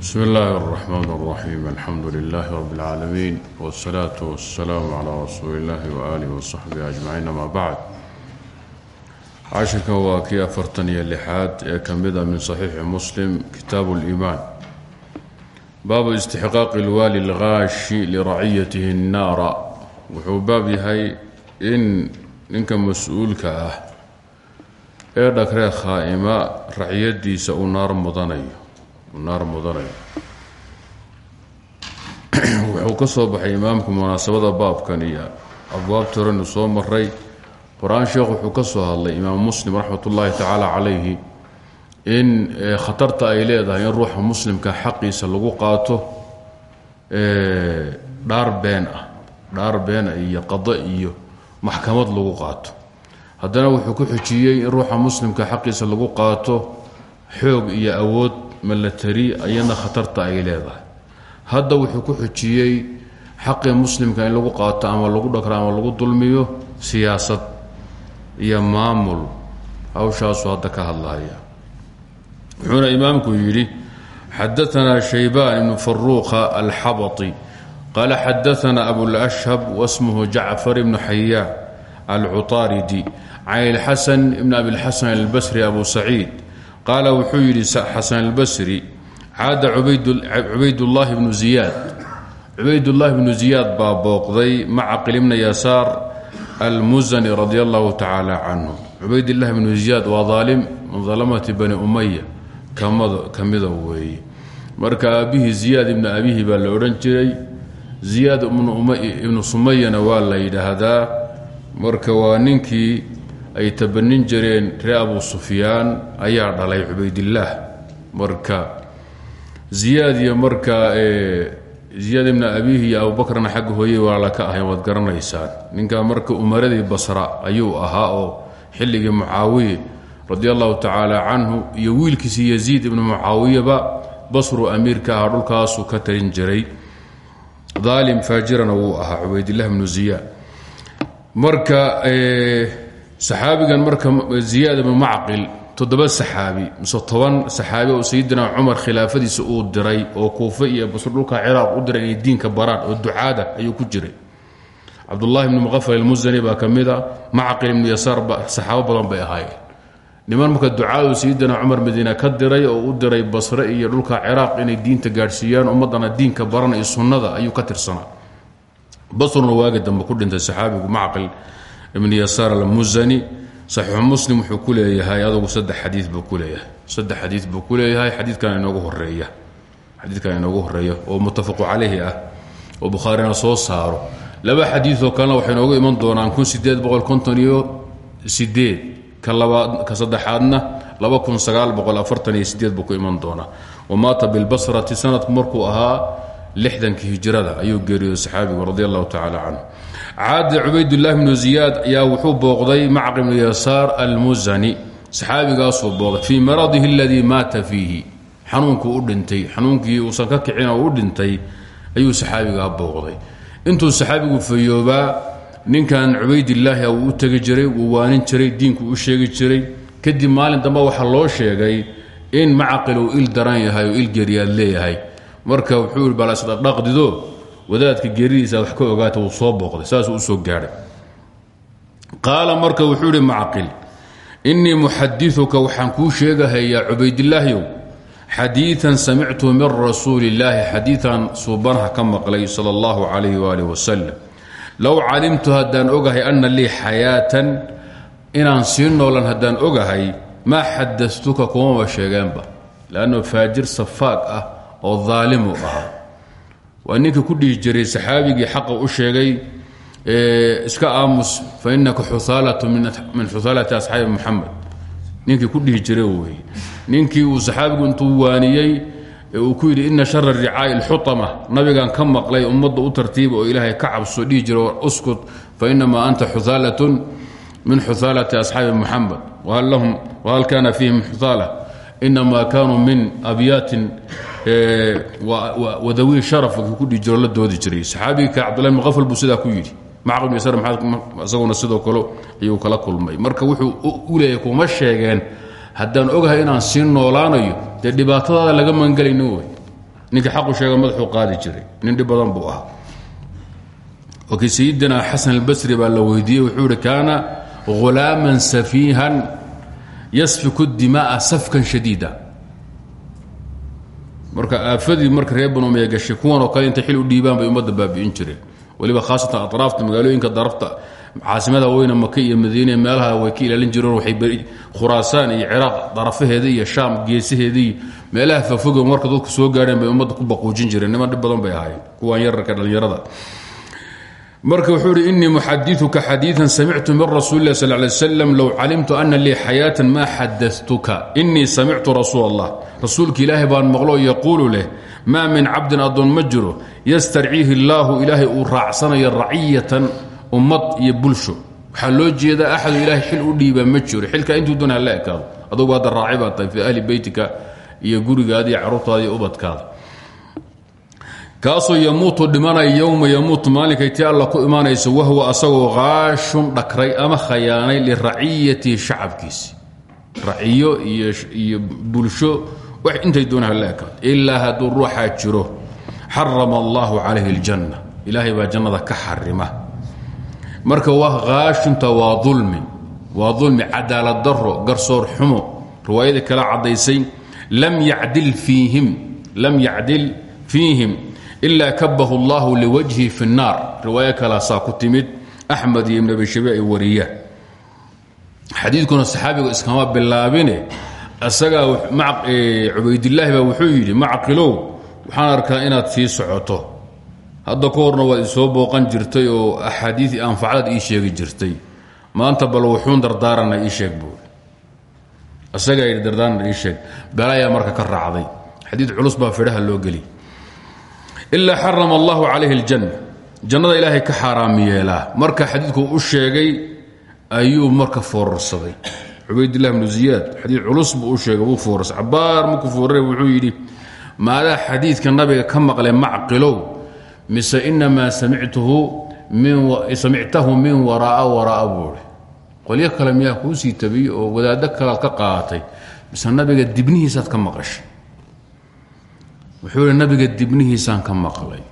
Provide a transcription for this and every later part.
bsmi اllahi الرحmn الرaxيim alxamdu لlah rb اlcaalamiin wالsalaaة wالsalaam عlى rasuuli اllahi وaalih وصaxbihi aجmaciin ama bacd cashirkan waa kii afartan iyo lixaad ee ka mida min صaxiixi muslim kitaabu اliimaan baabu istixqaaqi اlwaali اlgaashi liraciyatihi الnaara wuxuu baab yahay in ninka mas-uulka ah ee dhagree khaa'ima raciyadiisa uu naar mudanayo naar mudanayo wuxuu ka soo baxay imaamku munaasabada baabkan iyo abwaabta horenu soo maray qur'aan sheekh wuxuu ka soo hadlay imaam muslim raxmat ullaahi tacaala calayhi in khatarta ay leedahay in ruuxa muslimka xaqiisa lagu qaato dhaar been ah dhaar beena iyo qado iyo maxkamad lagu qaato. Haddana wuxuu ku xujiyey in ruuxa muslimka xaqiisa lagu qaato xoog iyo awood malatari ayadna khatarta ay leedahay. Hadda wuxuu ku xujiyey xaqii muslimka in lagu qaato ama lagu dhakro ama lagu dulmiyo siyaasad iyo maamul. Hawshaasuu hadda ka hadlaya wuxuuna imaamku yidhi xadaanaa shaybaan ibnu faruuqa alxabطi qaala xadaanaa abulashhab wasmuhu jacfar ibnu xayaan alcuطaaridi can ilxasan ibn abilxasan albasri abu saciid qaala wuxuu yidhi xasan albasri caada cubaydullaahi bnu ziyaad. Cubaydullaahi bnu ziyaad baa booqday maca qilibna yasaar almusani radi allahu tacaala canhu. Cubaydillahi bnu ziyaad waa daalim min dalamati bani umaya ka mida weeye marka aabbihii ziyaad ibnu abihi baa la odhan jiray ziyaad ibnu sumayana waa la yidhaahdaa. Marka waa ninkii ay tabanin jireen ree abu sufyaan ayaa dhalay cubaydillaah marka ziyaad iyo marka ziyaad ibna abihi iyo abubakrna xagga hooyey waala ka ahayn waad garanaysaan. Ninka marka umaradii basra ayuu ahaa oo xilligii mucaawiye radi allahu tacaala canhu iyo wiilkiisi yaziid ibnu mucaawiyaba basru amiirka ahaa dhulkaasuu ka tarin jiray. Daalim faajirana wuu ahaa cubaydilah bnu ziyaad. Marka saxaabigan marka ziyaad ibnu macqil toddoba saxaabi mise toban saxaabi oo sayidina cumar khilaafadiisa uu diray oo kuufe iyo basr dhulka ciraaq u diray diinka baraan oo ducaada ayuu ku jiray. Cabdullahi ibnu muqafal almusani baa ka mid a macqil ibnu yasaar saxaabo badan bay ahaayeen. Niman marka ducaadu sayidina cumar madiina ka diray oo u diray basre iyo dhulka ciraaq inay diinta gaadhsiiyaan ummadana diinka baran iyo sunnada ayuu ka tirsanaa. Basruna waagi dambe ku dhintay saxaabigu macqil ibn yasaar almusani saxiixu muslim wuxuu ku leeyahay adugu saddex xadii buu ku leeyahay. Saddex xadii buu ku leeyahay xadiidkan inoogu horreeya xadiidkan inoogu horreeya oo muttafaqu calayhi ah oo bukhaarina soo saaro. Laba xadiidoo kalena waxay inoogu iman doonaan kun sideed boqol konton iyo sideed ka labaad ka saddexaadna laba kun sagaal boqol afartan iyo sideed buu ku iman doonaa. Wamaata bilbasrati sanadku markuu ahaa lixdankii hijrada ayuu geeriyooday saxaabigu radi allahu tacaala canhu caada cubaydullahi bnu ziyaad ayaa wuxuu booqday macq ibnu yasaar almusani saxaabigaasuu booqday fii maradihi aladii maata fiihi xanuunkuu u dhintay xanuunkii uusan ka kicin oo u dhintay ayuu saxaabigaa booqday intuu saxaabigu fayoobaa ninkan cubaydillaahi wuu u tegi jiray wuu waanin jiray diinku u sheegi jiray kadib maalin dambe waxaa loo sheegay in macaqil uu il marka wuxuu yidhi bal isdhaqdido wadaadka geeridiisa wax ka ogaata wuu soo booqday saasuu u soo gaadhay qaala marka wuxuu yidhi macqil innii muxadiuka waxaan kuu sheegahayaa cubaydillaahiyow xadiian samictu min rasuuli illaahi xadiian suubanaha ka maqlay sala allahu calayh waalih wasalam low calimtu haddaan ogahay anna lii xayaatan inaan sii noolan haddaan ogahay maa xadastuka kumama sheegeenba leanno faajir safaag ah oo daalimu ahaa waa ninkii ku dhihi jiray saxaabigii u sheegay iska aamus fa inaka xuaalatu min xuaalati asxaabi muxamed ninkii ku dhihi wey ninkii uu saxaabigu intuu waaniyey uu ku yidhi ina shara ricaai lxutama nabigan ka maqlay ummadda u tartiiba oo ilaahay ka cabso dhihi jira uskut fa inamaa anta xuaalatun min xuaalati asxaabi muxamed wahal kana fiihim xuaala inamaa kaanuu min abyaatin wadawi sharaf ku dhihi jiro la doodi jiray. Saxaabigii ka cabdullahi bn qafal buu sidaa ku yidhi macqil yasar isaguna sidoo kale ayuu kala kulmay. Marka wuxuu u leeyahay kuma sheegeen haddaan ogahay inaan sii noolaanayo dee laga magangelayno wey ninka xaqu sheega madaxuu qaadi jiray nin dhib badan buu ahaa. Okii sayidina xasan albasri baa la weydiiyey wuxuu ihi kaana hulaaman safiihan yasfiku dima'a safkan shadiida marka aafadii marka reer banu umeya gashay kuwan oo kale intay xil u dhiibaan bay ummadda baabi'in jireen. Waliba khaasatan atraafta magaalooyinka darafta caasimada weyne maka iyo madiine meelaha way ka ilaalin jireen waxay khuraasaan iyo ciraaq darafaheeda iyo shaam geesaheedii meelaha fafogo marka dadku soo gaadheen bay ummadda ku baquujin jireen. Niman dhib badan bay ahaayeen kuwaan yararka dhallinyarada marka wuxuu ihi inii muxadiuka xadiian samictu min rasuuli lah sal lay slam low calimtu ana lii xayaatan maa xadatuka inii samictu rasuul allah rasuulka ilaahay baan maqlo yaquulu leh maa min cabdin addoon ma jiro yastarciihi illaahu ilaahay uu raacsanayo raciyatan ummad iyo bulsho. Waxaa loo jeedaa axadu ilaahay xil u dhiibaa ma jiro. Xilka intuu doon hala ekaado. Adugu hadda raaci baa tahay fii ahli beytika iyo gurigaada iyo carruurtaada iyo ubadkaada kaasoo yamuutu dhimanaya yowma yamuutu maalinkay tii alla ku imaanayso wahwa asagoo qaashun dhakray ama khayaanay liraciyatihi shacabkiisi. Raciyo iyo bulsho wax intay doona hala ekaado ilaa hadduu ruuxaa jiro xarama allahu calayhi اljanna ilaahay baa jannada ka xarima. Marka waa haashunta waa ulmi waa ulmi cadaalad daro garsoor xumo. Kala caddaysay lam yacdil fiihim ilaa kabahu اllahu liwajhi fi الnaar riwaayo kalaasaa ku timid axmed iyo ibn abi shabi ay wariyaan xadiidkuna saxaabiga iskama bilaabine isagaa cubaydilaahi baa wuxuu yidhi macqilow waxaan arkaa inaad sii socoto hadda ka horna waad isoo booqan jirtay oo axaadiii anfacdaad ii sheegi jirtay maanta bal wuxuun dardaarana ii sheeg buui isagaa yidhi dardaarana ii sheeg balaayaa marka ka raacday xadiid culus baa fidhaha loo geli ilaa xarama allahu calayhi aljanna. Jannada ilaahay ka xaaraam yeelaa. Marka xadiidku u sheegay ayuu marka foorarsaday. Cubaydilah bnu ziyaad xadiid culus buu sheegay wuu foorarsa cabaar markuu foorray wuxuu yidhi maadaa xadiidka nabiga ka maqlay macqilow mise inamaa samictahu min waraaa waraaa buui qolyo kale miyaa kuu sii tabiyey oo wadaaddo kalead ka qaatay mise nabiga dibnihiisaad ka maqashay wuxuu yidhi nabiga dibnihiisaan ka maqlay.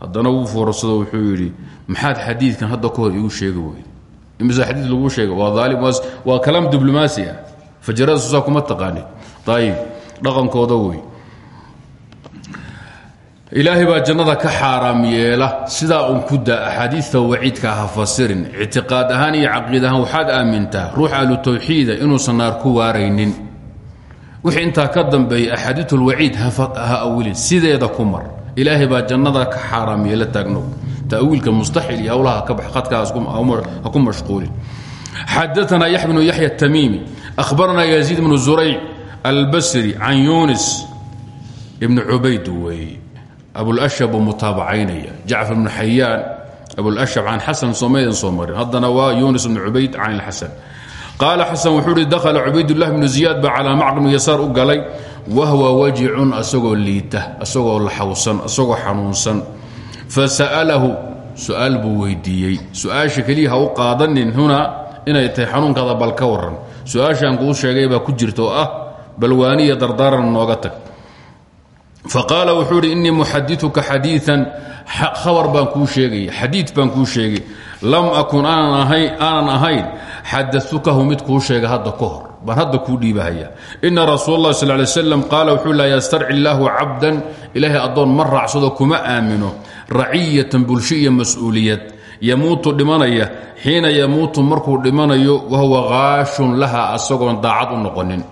Haddana wuu foorarsado wuxuu yidhi maxaad xadiidkan hadda ka hor iigu sheegi wey imise xadiid laguu sheega waa aalim waa kalaam diblomaasi ah. Fajarada susaa kuma dhaqankooda wey ilaahay baa jannada ka xaaraam yeela sidaa un ku daa axaadiista waciidka ha fasirin. Ahaan iyo caqiid ahaan waxaad aamintaa ruux ahlu tawxiida inuusan naar ku waaraynin wixii intaa ka dambeeya axaadiiulwaciid ha awilin. Sideeda ku mar ilaahay jannada ka xaaraam yeela taagno. Tawiilka mustaxil iyo howlaha ka bax qadkaas ha ku mashquulin. Xadaanaa yaxya bnu yaxya tamiimi ahbaranaa yaziid bnu zurayc albasri can yunis ibni cubayd weeye abulashab buu mutaabacaynaya jacfar bnu xayaan abulashab can xasan soomaydan soo marin haddana waa yunis bnu cubayd can ilxasan qaala xasan wuxuu uhi dakhala cubaydullahi bnu ziyaad baa calaa bnu yasaar u galay wahwa wajicun asagoo liita asagoo laxawsan asagoo xanuunsan fasa'alahu su'aal buu weydiiyey su'aasha keliya ha u qaadanin huna inay tahay xanuunkaada bal ka waran su'aashaan sheegay baa ku jirta oo ah balwaaniya dardaaran nooga tag faqaala wuxuu idhi innii muxadiuka xadiian khabar baan kuu sheegaya xadiid baan kuu sheegay lam akun aanan ahayn xadaukahu mid kuu sheega hadda ka hor. Baan hadda kuu dhiibahaya. Ina rasuul اlah sal lay slam qaala wuxuu laa yastarci illaahu cabdan. Ilaahay addoon ma raacsado kuma aamino. Raciyatan bulsho iyo mas'uuliyad. Yamuutu dhimanaya. Xiina yamuutu markuu dhimanayo wahuwa haashun laha asagoon daacad u noqonin.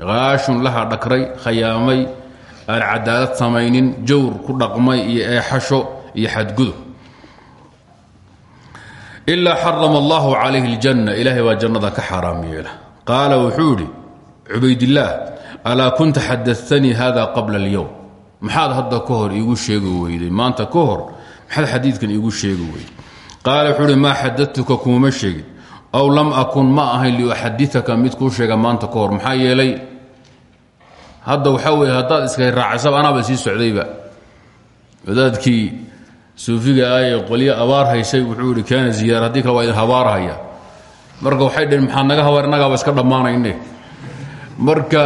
Haashun laha dhakray khayaamay aan cadaalad samaynin jawr ku dhaqmay iyo eexasho iyo xadgudub ilaa xarama allahu calayhi اljanna ilaahay baa jannada ka xaaraam yeela. Qaala wuxuu idhi cubaydillaah alaa kunta qabla اlyowm maxaad hadda ka hor iigu sheegi weyday. Maanta ka hor maxaad xadiidkan iigu sheegi weyday. Qaala wuxuu ihi maa xadatuka aw lam akun ma ahayn liuxadiaka mid kuu sheega maanta ka hor. Maxaa yeelay hadda waxaa weye iska raacaysaba anaaba sii socdayba. Wadaadkii suufiga ah ee qolyo abaar haysay wuxuu ihi kaana ziyaar haddii kale waa idin habaarhaya marka waxay dhaheen maxaa naga habaar innagaaba iska dhammaanayne. Marka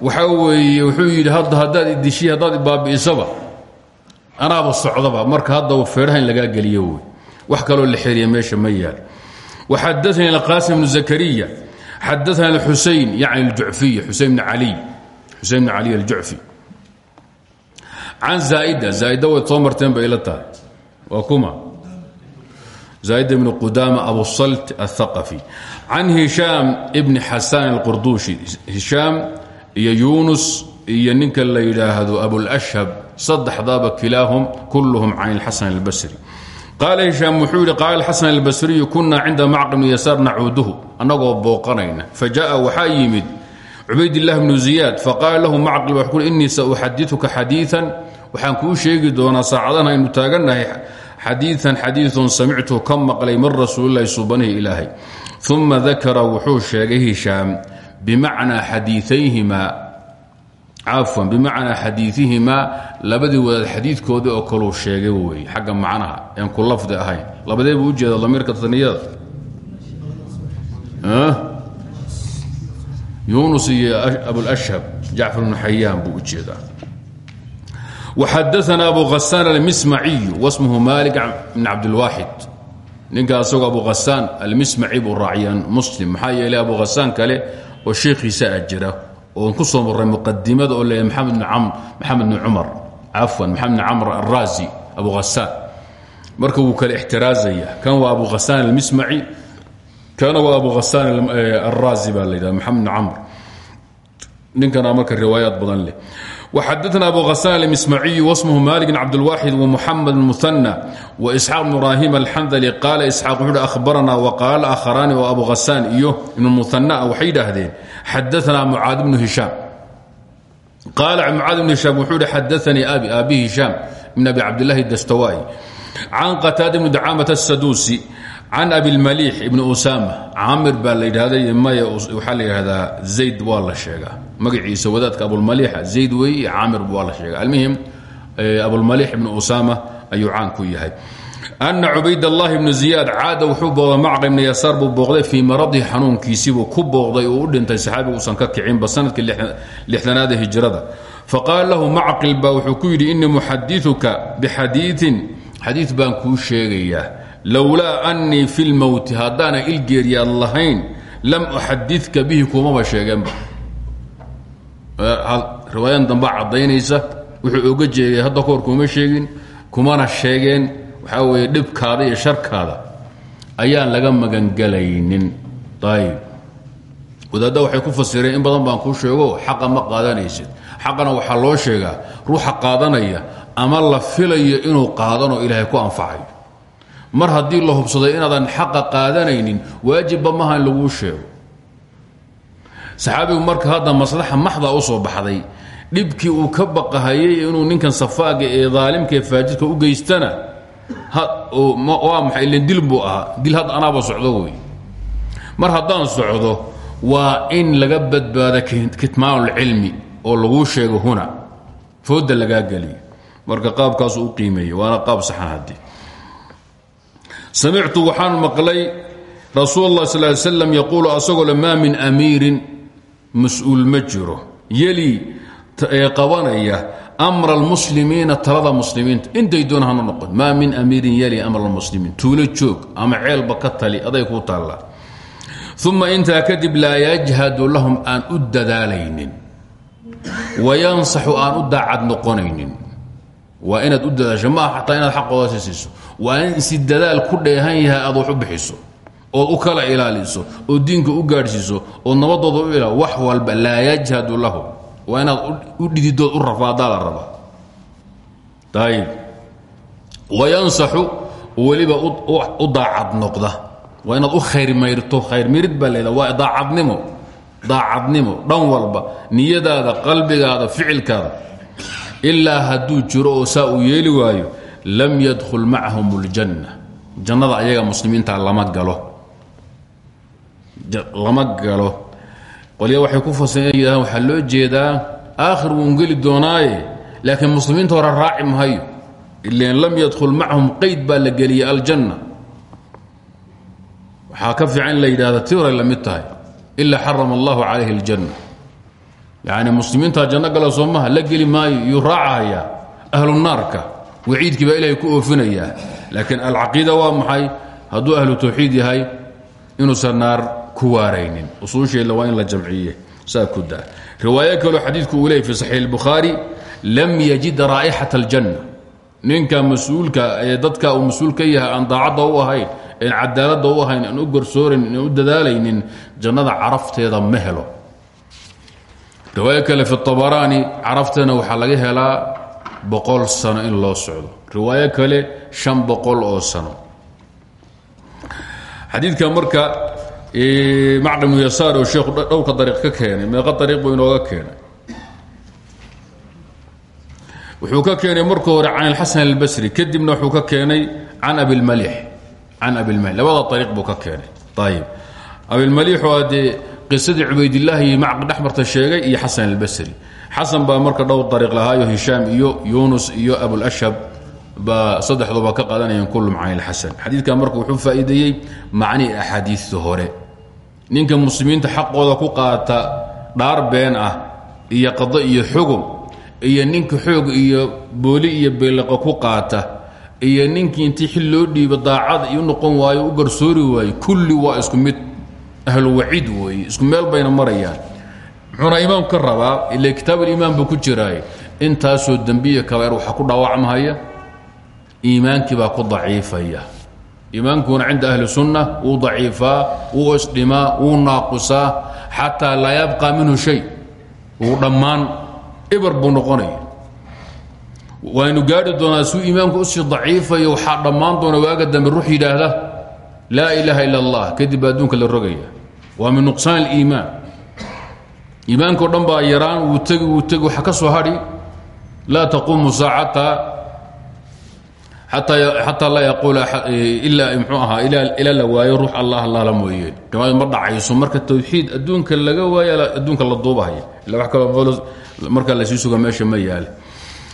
waxaa weeye wuxuu yidhi hadda haddaad idishiy haddaad ibaabi'isaba anaaba socdaba. Marka hadda feedhaha in lagaa geliyo wey wax kaloo la xiriya meesha ma yaal. Waxadaanii alqaasim bnu zakariya xadaana alxusayn yani aljucfiy xusein bn cali xusein bn cali aljucfi. Can zaaida zaaida wayd soo marteen bay ila tahay waa kuma zaaida bn qudaama abusalt aلthaqafi can hishaam bni xasaan alqurduushi hishaam iyo yunus iyo ninka la yidhaahdo abulashhab saddexdaaba kilaahum kulluhum can اlxasan اlbasri qaala hishaam wuxuu yidhi qaala xasan albasriyu kunaa cinda macqi bni yasaar nacuuduhu annagoo booqanayna fa jaءa waxaa yimid cubaydillahi bnu ziyaad faqaala lahu macqil wa ku innii sauxadiuka xadiian waxaan kuu sheegi doonaa saacadahan aynu taagannahay xadiian xadiiun samictu ka maqlay min rasuulilahi subanihi ilaahay. Uma dakara wuxuu sheegay hishaam bimacnaa xadiiayhimaa cafwan bimacnaa xadiiihimaa labadii wadaad xadiidkoodii oo kaluu sheegay wey xagga macnaha een ku lafdi ahayn labadee buu ujeeda damiirka taniyada. Yunus iyo abulashhab jacfar bnu xayaan buu u jeedaa waxadaana abu hasaan almismaciyu wasmuhu maalik bn cabdilwaaxid ninka asagoo abu hasaan almismaci buu raaciyaan muslim maxaa yeelay abu hasaan kale oo sheekhiisa a jira oon ku soo marray muqadimada oo leeyahay maxamed maxamed bn cumar cafwan maxamed bn camr alraazi abu hasaan marka wuu kale ixtiraazaya kan waa abu hasaan almismaci kana waa abu hasaan alraazi baa la yidhahda maxamed bn camr ninkana marka riwaayaad badan leh وxadثna abu hasان الmismaciي وsmه malik بn cabdالواxid ومحamed المثنى وإسxاaq بن ibrahim الxandلي qaala isxaaq wuxuu hi ahbarana وqaala akharaani oo abu hasaan iyo ibn muثanى waxay yidhaahdeen xadaثna mucaad bnu hishaam qaala mucaad bn hishaam wuxuu hi xadaثanii abi abi hishaam bn abi cabdالlahi الdastawai can qataada bn dacaamat الsaduusi can abilmaliix ibni usama camir baa la yidhahday maya waxaa la yidhahdaa zayd waa la sheegaa magaciisa wadaadka abulmaliixa zayd wey iyo camir waa la sheega almuhim abulmaliix ibni usama ayuu caan ku yahay. Ana cubaydallahi ibnu ziyaad caada wuxuu booqday macqa ibni yasaar buu booqday fii maradihi xanuunkiisiibuu ku booqday uu u dhintay saxaabigu uusan ka kicinba sannadkii lixdanaada hijrada. Faqaala lahu macqil baa wuxuu ku yidhi inii muxadiuka bixadiiin xadiid baan kuu sheegayaa. Lowlaa annii fi lmowti haddaana ilgeeriyaad lahayn lam uxadidka bihi kumaba sheegeenba riwaayadan dambaa caddaynaysa wuxuu oga jeeday hadda kahor kuma sheegin kumana sheegeen waxaa weeye dhibkaada iyo sharkaada ayaan laga magangelaynin ayib wadaadda waxay ku fasireen in badan baan kuu sheego xaqa ma qaadanaysid. Xaqana waxaa loo sheegaa ruuxa qaadanaya ama la filayo inuu qaadanoo ilaahay ku anfacayo mar haddii la hubsaday inaadan xaqa qaadanaynin waajibba maha in laguu sheego saxaabigu marka hadda maslaxa maxda u soo baxday? Dhibkii uu ka baqahayay inuu ninkan safaaga ee daalimkaee faajirka u geystana waa maxay? Ilen dil buu dil hadda anaaba socdo wey. Mar haddaan socdo waa in laga badbaada kitmaanulcilmi oo laguu sheego huna. Fooda lagaa geliyo. Marka qaabkaasu u qiimeeyey waana qaab saxan haddii. Samictu waxaan maqlay rasuul اlah sal ly slam yaquulu asagoo le maa min amiirin mas'uul ma jiro. Yeli qabanaya amra almuslimiina talada muslimiinta intay doon hana noqon. Maa min amiirin yeli amra almuslimiin. Tuulo joog ama ceelba ka tali aday kuu taallaa uma intaa kadib laa yajhadu lahum aan u dadaalaynin. Wayansaxu aan u daacad noqonaynin. Waa inaad u dadaasho. Maaha xataa inaad xaqooda waa in si dadaal ku dheehan yahay aad wax ood u kala ilaaliso oo diinka u gaadhsiiso ood nabadooda u ila wax walba laa yajhadu lahu. Waa inaad u dhididood u rafaadaa la rabaa. Ayib wayansaxu weliba u daacad noqda. Waa inaad u khayrmayrto khayrmirid baa leeda waa daacadnimo daacadnimo. Dhan walba niyadaada qalbigaada ficilkaada. Ilaa hadduu jiro oo saa uu yeeli waayo lam yadkhul macahum اljanna jannada ayaga muslimiinta lama galo lama galo. Qolya waxay ku fasireen yidhahdaan waxaa loo jeedaa aakhir wuun geli doonaaye laakiin muslimiinta hore raaci mahayo ilan lam yadkhul macahum qeyd baa la geliyey aljanna. Waxaa ka fiican in la yidhahda tii horay la mid tahay ilaa xarama allahu calayhi اljanna yani muslimiintaa janno gala soomaha la geli maayo iyuu raacahaya ahlu naarka waciidkii baa ilahay ku oofinayaa. Laakiin alcaqiida waa maxay? Hadduu ahlu tawxiid yahay inuusan naar ku waaraynin usuusheedla waa in la jamciye saa ku daa riwaayo kaloo xadiidku uu leeyay fi saxiix اlbukhaari lam yajid raa'ixaة اljanna ninka mas-uulka ee dadka uu mas-uul ka yahay aan daacadda u ahayn een cadaaladda u ahayn aan u garsoorayn aan u dadaalaynin jannada carafteeda ma helo riwaayo kale fi abaraani carafteena waxaa laga helaa boqol sano in loo socdo riwaayo kale shan boqol oo sano xadiidka marka macdamu yasaar oo sheekhu dhowrka dariiq ka keenay meeqa dariiq buu inooga keenay. Wuxuu ka keenay marka hore can alxasan albasri kadibna wuxuu ka keenay can abilmalix can abilmalix labada ariiq buu ka keenay. Ayib abilmalix waa dee qisadii cubaydillaahi macqi dhexmarta sheegay iyo xasan albasri. Xasan baa marka dhowr dariiq lahaayo hishaam iyo yunus iyo abulashab baa saddexduba ka qaadanayeen kulum can ilxasan xadiidkan marka wuxuu faa'iideeyey macnihii axaadiista hore. Ninka muslimiinta xaqooda ku qaata dhaar been ah iyo qado iyo xugum iyo ninka xoog iyo booli iyo beeliqo ku qaata iyo ninkii intii xil loo dhiibo daacad iyo noqon waayo u garsoori waayo kulli waa isku mid ahlu waciid weeye. Isku meel bayna marayaan. Muxuuna imaamku ka rabaa ila kitaabulimaan buu ku jiraay intaasoo dembiya kabair waxaa ku dhaawacmahaya iimaankii baa ku daciifaya. Iimaankuna cinda ahli sunna wuu daciifaa wuu isdhimaa wuu naaqusaa xataa laa yabqa minhu shay. Wuu dhammaan ibar buu noqonaya. Waynu gaari doonaa suu iimaanku u sii daciifayo waxaa dhammaan doona waaga dambe ruux yidhaahda laa ilaaha ila allah kadib baa la rogaya. Waa min nuqsaan aliimaan. Iimaankao dhan yaraan wuu tegi wuu tegi waxa ka soo hadhi laa taquumu saacata xataa laa yaquula ilaa mxuu ahaa ilaa la waayo ruux allah allahla mooyeen riwaayad ma dhacayso marka tawxiid adduunka laga waayo adduunka la duubahaya ila wax kaloo marka lasii suga meesha ma yaale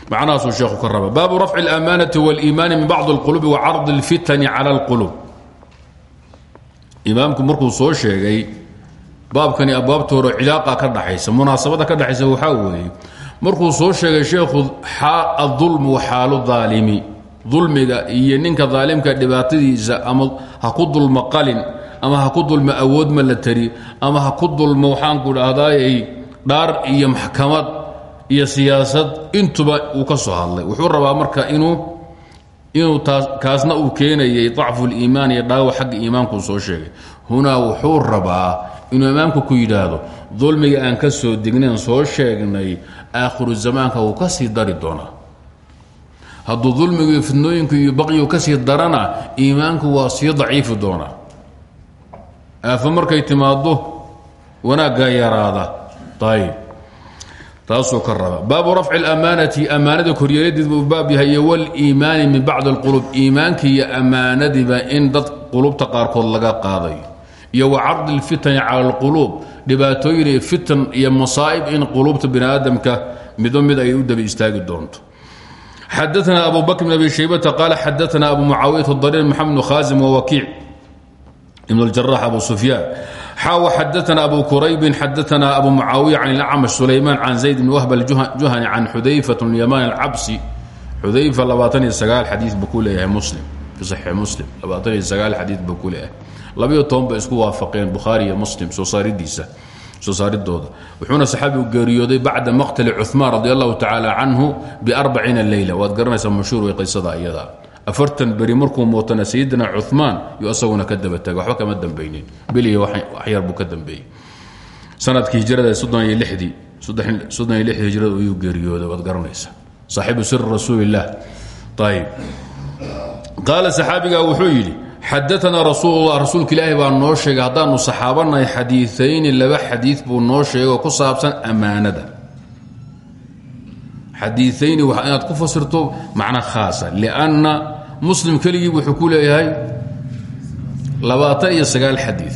macnahaasuu sheekhu ka raba baabu rafci اlamaanati wاliimaani min bacdi اlqulubi wa cardi اlfitani cala اlqulub imaamku markuu soo sheegay baabkani abwaabta hore cilaaqa ka dhaxaysa munaasabada ka dhaxaysa waxaa weeye markuu soo sheegay sheekhu adulmu xaalu aalimi dulmiga iyo ninka daalimka dhibaatadiisa ama ha ku dulmo qalin ama ha ku dulmo awood ma la tari ama ha ku dulmo waxaanku dhahdaayay dhaar iyo maxkamad iyo siyaasad intuba uu ka soo hadlay. Wuxuu rabaa marka inuu inuu kaasna uu keenayay dacfu liimaan iyo dhaawac xagga iimaankuu soo sheegay. Hunaa wuxuu rabaa inuu imaamku ku yidhaahdo dulmiga aan ka soo degnayn soo sheegnay aakhiru zamaanka wuu ka sii dari doonaa hadduu dulmigu iyo fidnooyinku iyo baqyigu ka sii darana iimaanku waa sii daciifi doonaa aafo markay timaaddo wanaaggaa yaraada ayb taasuu ka raba baabu rafci اlamaanati ammaanada koryeeladeed buu baab yahay iyo wاliimaani min bacdi اlqulub iimaanka iyo ammaanadiba in dad qulubta qaarkood laga qaadayo iyo wa cardi اlfitani cala اlquluub dhibaatooyin iyo fitan iyo masaa'ib in quluubta bini aadamka mido mid ay u daba istaagi doonto xadaثna abu bakr bn abi shaybata qaala xadaثna abu mucaawiyat اdariir maxamed bn khaasim wawakiic ibn اljarax abu sufyaan xaaw xadaثna abu quraybin xadaثna abu mucaawiya can اlacmash sulaymaan can zayd bn wahb aljuhani can xudayfat yaman alcabsi xudayfa labaatan iyo sagaal xadiid buu ku leeyahay muslim fi saxiix muslim labaatan iyo sagaal xadiid buu ku leeyahay labayo toban bay isku waafaqeen bukhaari iyo muslim soo saaridiisa soo saaridooda wuxuuna saxaabigu geeriyooday bacda maqtali cuثmaan radi allahu tacaala canhu biarbaciina leyla waad garanaysaa mashhuur way qisada iyada afartan beri markuu mootana sayidina cumaan yu asaguna ka daba taga waxba kama dambaynin. Beliya waxyar buu ka dambeeyey. Sanadkii hijrada soddon iyo lixdii soddon iyo lixdii hijrada ayuu geeriyooday waad garanaysaa. Saaxibu siri rasuulillaah ayib qaala saxaabigaa wuxuu yidhi xadaanaa rasuulullah rasuulka ilaahi baa noo sheegay haddaanu saxaabanahay xadiiayni laba xadiid buu noo sheegay oo ku saabsan ammaanada xadiiayni waa inaad ku fasirto macno khaasa lianna muslim keligii wuxuu ku leeyahay labaatan iyo sagaal xadii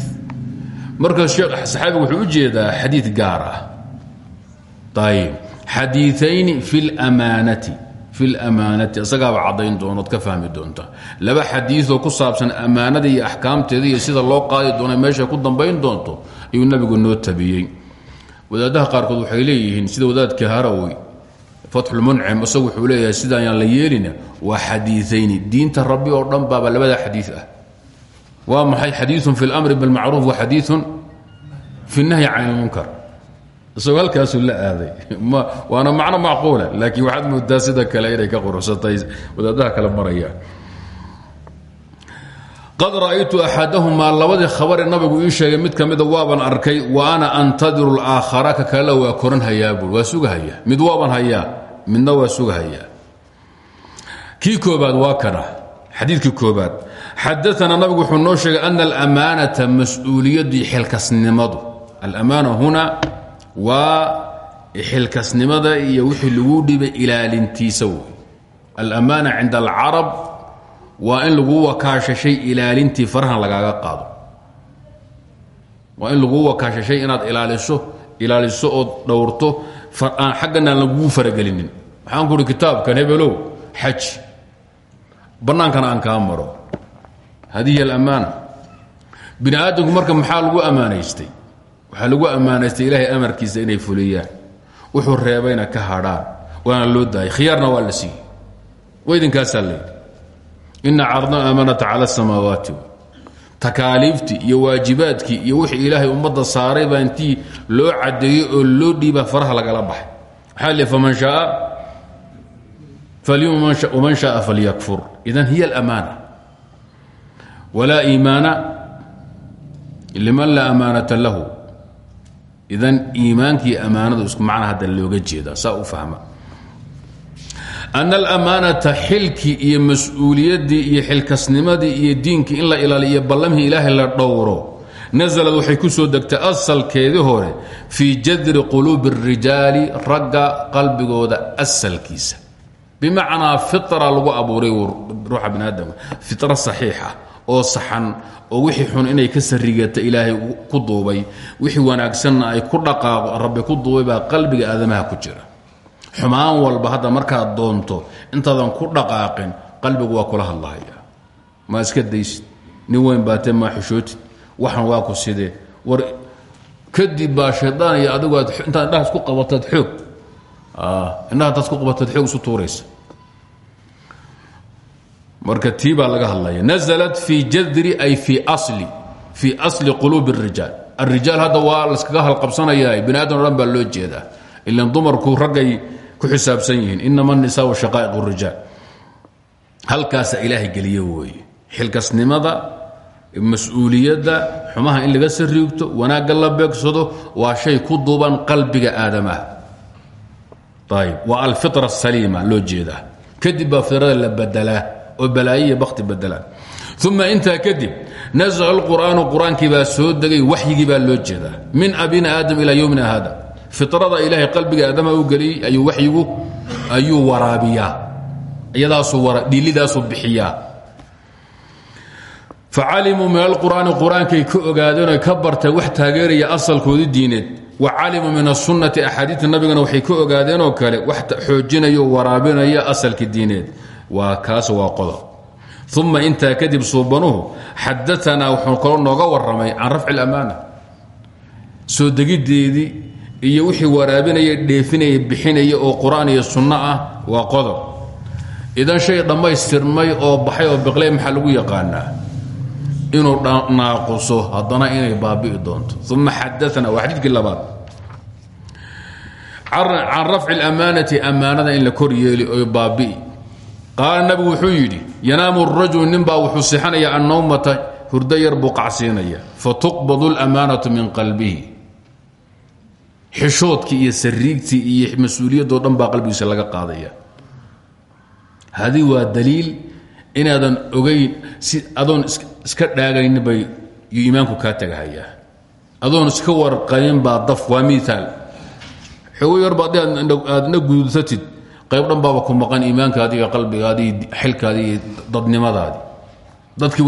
marka saxaabigu wuxuu u jeedaa xadiid gaar ah ayib xadiiayni fi lamaanati fi lamaanati isagaaba caddayn doonood ka fahmi doonta. Laba xadiioo ku saabsan ammaanada iyo axkaamteeda iyo sida loo qaadi doona meeshay ku dambayn doonto ayuu nabigu noo tabiyey. Wadaadaha qaarkood waxay leeyihiin sida wadaadka harawey fatxulmuncim isagu wuxuu leeyahay sida ayaan la yeelina waa xadiiayni diinta rabbi oo dhan baaba labada xadii ah. Waa maxay? Xadiiun isagoo halkaasuu la aaday. Waana macno macquula laakiin waxaad moodaa sida kale inay ka quruxsatay wadaadaha kale maraya. Qad ra'aytu axadahumaa labadii khabare nabigu ii sheegay mid ka mida waaban arkay wa ana antadiru اlaakhara ka kalena waa koran hayaa buui waa sugahaya mid waaban hayaa midna waa sugahayaa kii koobaad waa kana. Xadiidkii koobaad. Xadaana nabigu wuxuu noo sheegay ana alamaanata mas'uuliyadii xilkasnimadu. Alamaana huna waa xilkasnimada iyo wixii lagu dhibay ilaalintiisa wey. Alamaana cinda alcarab waa in lagu wakaashashay ilaalintii farahan lagaaga qaado. Waa in lagu wakaashashay inaad ilaaliso ilaaliso ood dhowrto aan xaggana aan lagugu faragelinin. Waxaan ku uhi kitaabkan hebelow xaji. Bannaankana aan kaa maro. Hadihi alamaana. Bini marka maxaa lagu ammaanaystay waxaa lagu ammaanaystay ilaahay amarkiisa inay fuliyaan. Wuxuu reebayna ka hadhaan waana loo daayay. Khiyaarna waa la siiyey. Waydinkaasa leeydi ina carna amanata cala takaaliiftii iyo waajibaadkii iyo wixii ilaahay ummadda saaray baa intii loo cadeeyey oo loo dhiiba faraha lagala baxay. Waxaa li faman shaaa falyum waman shaaa falyakfur. Idan hiya alamaana. Walaa iimaana liman laa amaanata lahu idan iimaankii ammaanadu isku macna hadda looga jeedaa saa u fahma. Ana alamaanata xilkii iyo mas'uuliyaddii iyo xilkasnimadii iyo diinkii in la ilaaliyo ballamhii ilaahay la dhowro nasalad waxay ku soo degtay asalkeedii hore fii jadri quluubi الrijaali ragga qalbigooda asalkiisa. Bimacnaa fitra lagu abuuray ruuxa aadamka fitra saxiixa oo saxan oo wixii xun inay ka sarigata ilaahay ku duubay. Wixii wanaagsanna ay ku dhaqaaqo rabbi ku duubay baa qalbiga aadamaha ku jira. Xumaan walba hadda markaad doonto intaadan ku dhaqaaqin qalbigu waa kula hadlahaya. Ma iska daysid? Nin weyn baatee maa xishootid waxan waa ku sidee? War kadib baa shaydaan iyo adigu aad intaad indhaha isku qabataad xoog. Indhaha intaad isku qabataad xoog isu marka tii baa laga hadlaya naزlat fi jadri ay fi li fii asli quluubi الrijaal الrijaal hadda waa laskaga halqabsanaya bini aadam o dhan baa loo jeedaa ilan dumarku raggay ku xisaabsan yihiin inama الnisaa shaqaa'iq الrijaal halkaasa ilaahay geliye weeye xilkasnimada mas-uuliyadda xumaha in laga sariigto wanaagga la beegsado waa shay ku duuban qalbiga aadamaha ayb waa alfitra الsaliima loo jeedaa kadib baa fitrada la badelaa oo balaayiya bakti badelaan uma intaa kadib nasla اlqur'aanu qur'aankii baa soo degay waxyigii baa loo jeedaa. Min abina aadam ilaa yowmina hada firada ilaahay qalbiga aadama u geliyey ayuu waxyigu ayuu waraabiyaa. Iyadaasuu dhiilidaasuu bixiyaa. Facalimuu min alqur'aani qur'aankay ka ogaadeenoo ka barteen wax taageeraya asalkoodii diineed. Wa calimuu min asunati axaadiita nabigana waxay ka ogaadeenoo kale wax xoojinayo waraabinaya asalkii diineed waa kaas waa qodob uma intaa kadib suubanuhu xadaanaa wuxuu kaloo nooga waramay can rafci اlamaana soo degideedii iyo wixii waraabinaya dheefinaya bixinaya oo qur'aan iyo sunno ah waa qodob idan shay dhammaystirmay oo baxay oo biqlay maxaa lagu yaqaanaa? Inuu naaquso haddana inay baabi'i doonto. Uma xadaana waa xadiidkii labaad. Can rafci اlamaanati amaanada in la kor yeeli oy qaala nabigu wuxuu yidhi yanaamu rajulu ninbaa wuxuu sixanaya annawmata hurdo yar buu qacsiinaya fatuqbadu اlamaanatu min qalbihi. Xishoodkii iyo sariigtii iyo mas'uuliyadoo qalbigiisa laga qaadaya. Hadi waa daliil inaadan ogayn si adoon iska dhaagaynin bay yuu iimaanku kaa tagahayaa. Adoon iska warqayn baa daf waa miaal xogo yarba aadna gududsatid qayb dhan baaba ku maqan iimaankaadi iyo qalbigaadi iyo xilkaadi iyo dadnimadaadi. Dadkii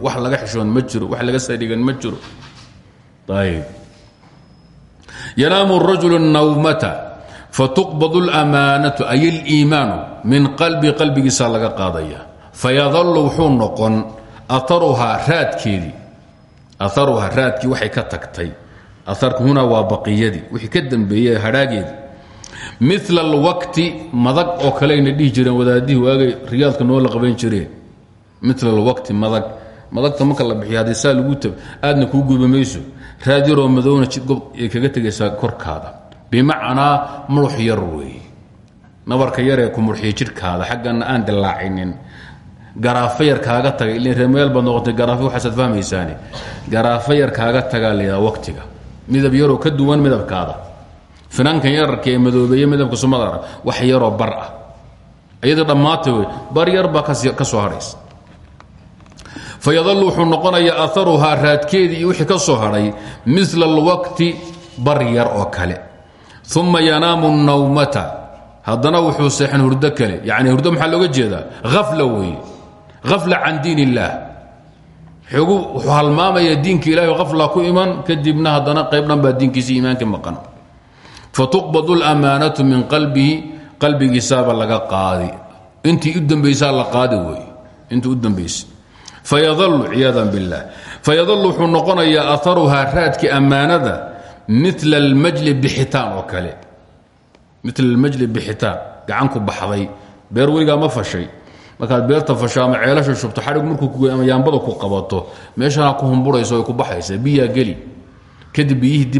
wax laga xishoon ma jiro wax laga sarigan ma jiro. Ayb yanaamu rajulu nawmata fatuqbad اlamaanatu ay اliimaanu min qalbi qalbigiisa laga qaadaya. Fayadalu wuxuu noqon aruhaa raadkeedii aharuhaa raadkii waxay ka tagtay. Aarka hunaa waa baqiyadii. Wixii ka dambeeyey hadhaageedii mil alwakti madag oo kaleyna dhihi jireen wadaadihii waagay riyaadka noo la qaban jireen. Mil alwakti madag. Madagta marka la bixiyo haddii saa lagu tab aadna kuu guba mayso. Raad yaroo madowna jidgob ay kaga tegaysaa korkaada. Bimacnaa murux yar weeye nabarka yaree ku murxiya jidhkaada xaggana aan dilaacinin. Garaafo yar kaaga taga ilin reemeel baad noqotay garaafo waxaasaad fahmaysaane garaafo yar kaaga tagaa la yidhaha midabkaada finaankan yararka ee madoobeeye midabka sumadara wax yaroo bar ah. Iyada dhammaata wey bar yar baa ka soo hadhaysa fayadalu wuxuu noqonayaa aaruhaa raadkeedii iyo wixii ka soo hadhay mila alwaqti bar yar oo kale. Uma yanaamu nawmata haddana wuxuu seexan hurdo kale yani hurdo maxaa looga jeedaa? Afla weeye. Afla can diin illaah xoogu wuxuu halmaamaya diinka ilahi afla ku iman kadibna haddana qayb dhan baa diinkiisi iimaanka maqan fatuqbad اlamaanatu min qalbihi qalbigiisaaba laga qaadi intii u dambaysaa la qaadi wey intii u dambaysa fayadalu ciyaada biاllah fayadalu wuxuu noqonayaa aharuhaa raadki ammaanada mila almajli bixitaan oo kale mil almajli bixitaan gacan ku baxday beer weligaa ma fashay markaad beerta fasho ama ceelasha shubto xadhig markuu ama yaambada ku qabato meeshana ku humburayso ay ku baxaysa biyaa geli kadib biyihii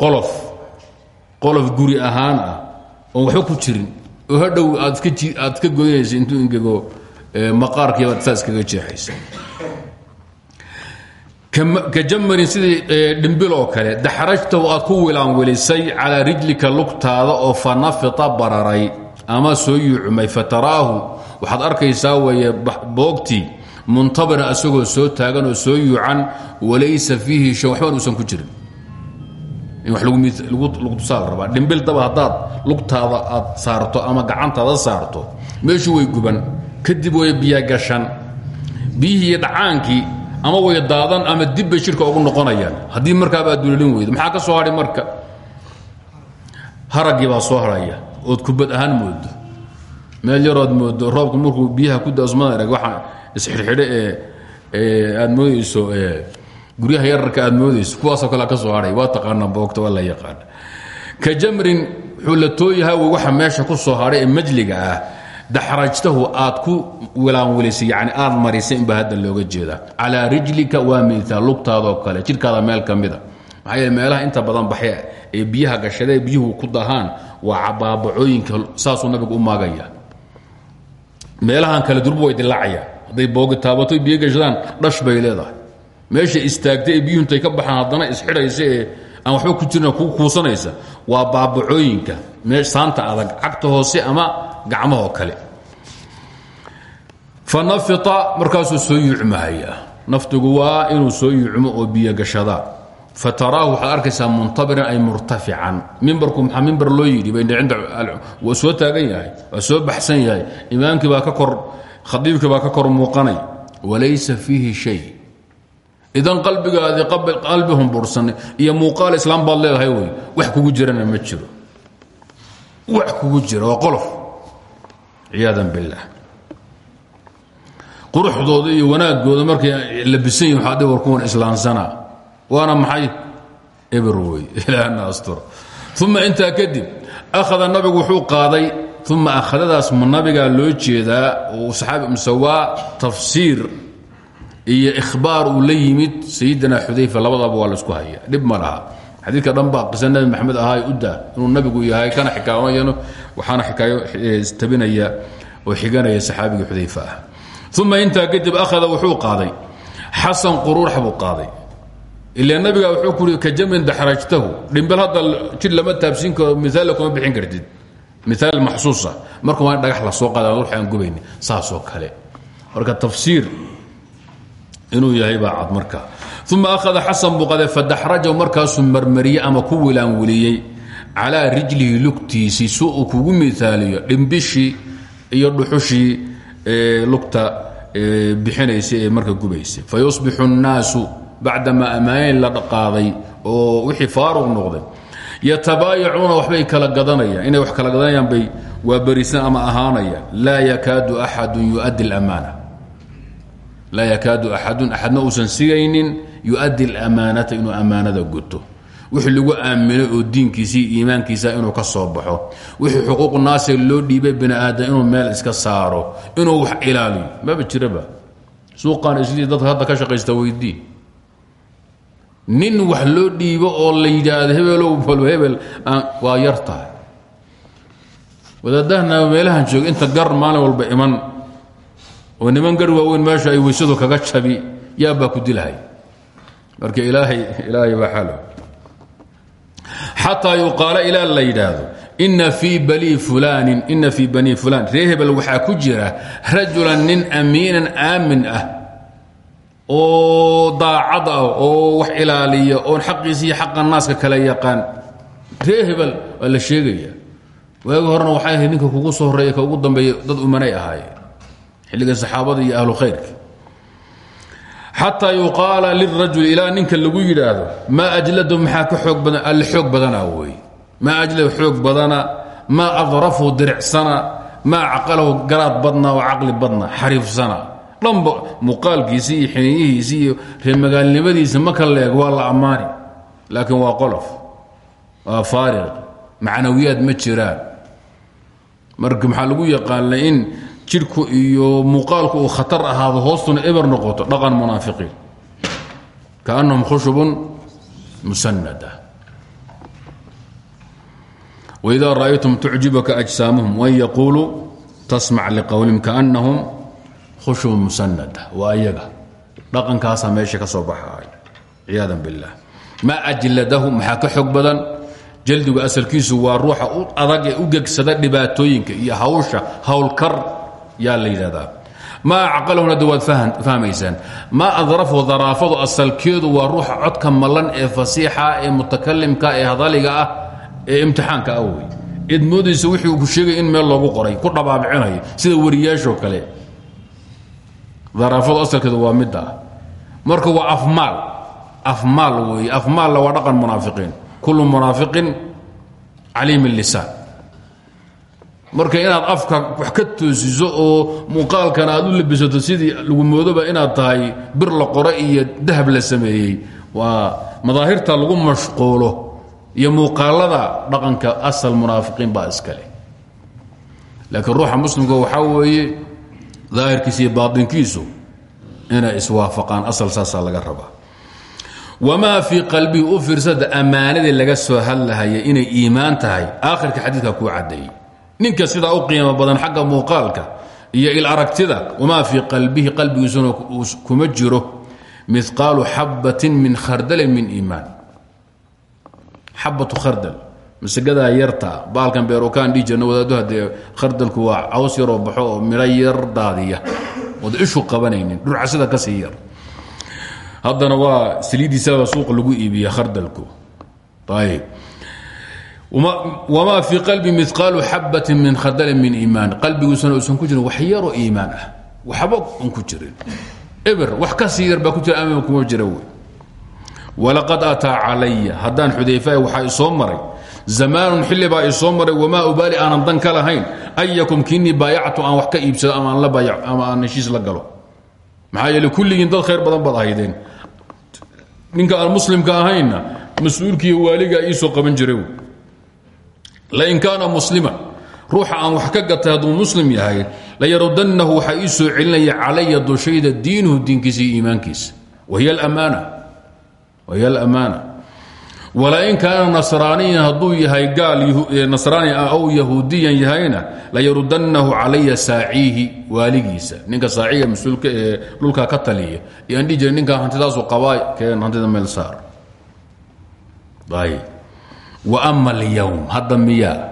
qolof. Qolof guri ahaan ah oon waxba ku jirin. Oo hadhow aad ka goynaysa intuu ingego maqaarkiibaad saa iskaga jeexaysa ka jamarin sidii dhimbil oo kale daxrajtahu aad ku wilaanwilisay calaa rijlika lugtaada oo fanafita bararay ama soo yuucmay fataraahu waxaad arkaysaa weeye boogtii muntabiran asagoo soo taagan oo soo yuucan walaysa fiihi shay waxban ku jirin lagu tusaal rabaa. Dhimbil daba haddaad lugtaada aad saarto ama gacantaada saarto meeshuu way guban. Kadib way biyagashan biyihii dhacaankii ama way daadan ama dibbay shirka ugu noqonayaan. Haddii markaaba aad dulalin weydo. Maxaa ka soo hadhay marka? Haraggii baa soo hadhaya ood kubad ahaan moodo meel yarood moodo roobka markuu biyaha ku dasmadarag waxa isxidhxidhe ee aad moodayso guryaha yararka aad moodayso kuwaasoo kale ka soo hadhay waa taqaanaa boogta waa la yaqaana ka jamrin wuxuu la tooyaha waxa meesha ku soo hadhay majliga ah. Daxrajtahu aad ku wilaanwilisay yani aad marisay hadda looga jeedaa calaa rijlika waa lugtaadoo kale jidhkaada meel ka mida. Meelaha inta badan baxya ee biyaha gashadee biyuhu ku dahaan waa cabaabacooyinka saasuu nabigu u maagaya. Meelahan kale durbu way dilaacayaan hadday boogi taabato gashadaan dhash bay leedahay meesha istaagtay ee biyuhu intay ka baxaan haddana isxidhaysa ee aan waxba ku jirna ku kuusanaysa waa baabacooyinka saanta adag cagta hoose ama gacmahoo kale. Fanafita markaasuu soo yuucmahaya naftigu waa inuu soo yuucmo oo biyo gashadaa fataraahu waxaad arkaysaa muntabiran ay murtafican. Mimbarku maxaa mimbar loo yidhi? Waa soo taagan yahay waa soo baxsan yahay. Imaamkii baa ka kor khadiibkii baa ka kor muuqanay. Walaysa fiihi shay idan qalbigaadii qalbi humbursan iyo muuqaal islaam baad leedahay wey wax kugu jirana ma jiro. Wax kugu jira waa qolof. Ciyaadan biاllah quruxdooda iyo wanaagooda markay labisan yihiin waxaa war kuwan islaansana. Waana maxay? Eber wey ilaahna asturo uma kadib akhada nabigu wuxuu qaaday uma akhadadaas nabigaa loo jeedaa saxaabi mise waa tafsiir iyo ikhbaar uu la yimid sayidina xudayfa labadaba waa la isku haya dhib ma laha. Xadiidka dhan baa qisa nabi maxamed ahaa uda inuu nabigu yahay kana xikaamayano waxaana xikaayo tabinaya oo xiganaya saxaabiga xudayfa ah. Uma intaa kadib akhada wuxuu qaaday. Xasan quruurax buu qaaday. Ila nabiga wuxuu ku ui ka jamin daxrajtahu dhimbal hadda jir lama taabsiin karo miaalla kuma bixin kartid. Miaal maxsuusa. Marka waa in dhagax la soo qaada ruux aan gubayni saasoo kale. Marka tafsiir inuu yahay baa cad markaa uma ahada xasan buqade fadaxrajahu markaasuu marmariyey ama ku wilaanwiliyey calaa rijlihi lugtiisii si uu kugu miaaliyo dhimbishii iyo dhuxushii lugta bixinaysa ee marka gubaysa fayusbixu nnaasu bacdamaa ammaanayn la dhaqaaday oo wixii faaruq noqday. Yatabaayacuuna waxbay kala gadanayaan inay wax kala gadanayaan bay waa barisan ama ahaanayaan. Laa yakaadu axadu yuaddi alamaana laa yakaadu axadun axadna uusan sigaynin yuaddi اlamaanata inuu ammaanada guto. Wixii lagu aamino oo diinkiisii iimaankiisa inuu ka soo baxo. Wixii xuquuq naasi loo dhiibay bini aadam inuu meel iska saaro inuu wax ilaaliyo. Maba jiraba suuqaan sidii dadka hadda ka shaqaysta weydii. Nin wax loo dhiibo oo la yidhaahdo hebelow bal hebel waa yar tahay. Wadaadahana meelahan jooga inta gar maalin walba iman oo niman gar waaweyn meesha ay weysadu kaga jabi yaabaa ku dilahay. Marka ilaahay ilaahay baa xalo xataa yuqaala ilaa la yidhaahdo ina fii bani fulaanin ina bani fulaan. Ree hebel ku jira rajulan nin amiinan aamin ah oo daacad ah oo wax ilaaliya oon xaqiisa iyo naaska kala yaqaan. Ree hebel sheegaya. Waagi horena waxay ninka kugu soo horreeya ka ugu dambeeya dad umanay ahaayeen xilliga saxaabada iyo ahlu khayrka. Xataa yuqaala lirajul ilaa ninka lagu yidhaahdo maa ajladu maxaa ka xoog badan alle xoog badana wey. Maa ajladu xoog badana maa adrafu diricsana maa caqalahu garaad badna oo caqli badna xariifsana. Dhanba muuqaalkiisi iyo xiniyihiisi iyo reemagaalnimadiisa ma kala leeg waa la ammaani. Laakiin waa qolof waa faariq macnawiyaad ma jiraan. Marka maxaa lagu yaqaana in jidhku iyo muuqaalku uu khatar ahaado hoostuna eber noqoto dhaqan munaafiqiin. Kaannahum khushubun musanada waidaa ra'aytum tucjibaka ajsaamuhum wan yaquuluu tasmac liqowlihim kaannahum khushubun musanada waa iyaga. Dhaqankaasaa meesha ka soo baxaay ciyaadan biاllah maa ajladahu maxaa ka xog asalkiisu waa ruuxa adag ee u gegsada dhibaatooyinka iyo hawsha howlkar yaa la yidhahdaa. maa acqalahuna de waad fahmaysaan. maa adrafu daraafadu asalkeedu waa ruuxa codka mallan ee fasiixa ee mutakalimka ee hadaliga ah ee imtixaanka ah wey eed moodaysa wixii ku sheegay in meel loogu qoray ku dhabaabicinayo sida wariyaashoo kale. Daraafadu asalkeedu waa midda. Ah marka waa afmaal. Afmaal weeye. Afmaalla waa dhaqan munaafiqiin. Kullu munaafiqin caliim lisaan marka inaad afka wax ka toosiso oo muuqaalkana aad u labisato sidii lagu moodoba inaad tahay bir la qoro iyo dahab la sameeyey waa madaahirta lagu mashquulo iyo muuqaalada dhaqanka asal munaafiqiin baa iskale laakiin ruuxa muslimka waxaa weeye daahirkiisa iyo baatinkiisu inay iswaafaqaan asal saasaa laga rabaa. Wamaa fii qalbihi u fiirsada laga soo hadlahaya inay iimaan tahay aakhirka xadiidka kuu caddeeyey ninka sidaa u qiimo badan xagga muuqaalka iyo il aragtida wamaa fii qalbihi? qalbigiisuna kuma jiro miqaalu xabbatin min khardalin min iimaan. Xabatu khardal masagadaa yarta baalkan beerokaan dhihi jirna wadaadu haddee khardalku waa caws yaroo baxo oo yar daadiya ood ishu qabanaynin dhurcasida ka sii haddana waa saliiddiisaba suuqa lagu iibiya khardalku. Ayb wamaa fii qalbi miqaalu xabati min khardalin min iimaan qalbiguusana uusan ku jirin wax yaroo iimaan ah waxba un ku jirin eber wax ka sii yar baa ku jira ama kuma jira wey walaqad ataa calaya haddaan xudayfa waxaa isoo maray zamaanun xilli baa isoo maray wamaa ubaali aanan dan ka lahayn ayakum kinii baayactu aan wax ka iibsado ama aan heshiis la galo maxaa yeele kulligiin dad khayr lain kaana muslima ruuxa aan wax ka gatay hadduu muslim yahay layarudannahu waxaa ii soo celinaya calaya dushayda diinuhu diinkiisa iyo iimaankiisa wahiy alamaana walain kaana nasraaniyan hadduu yahay gaal nasraani ah ow yahuudiyan yahayna layarudannahu calaya saaciihi waaligiisa ninka saaciga mas'uulka ka taliya yaan dhihi jira ninkaa hantidaasu qabaa hantida meel saar wama alyowm hadda miyaa.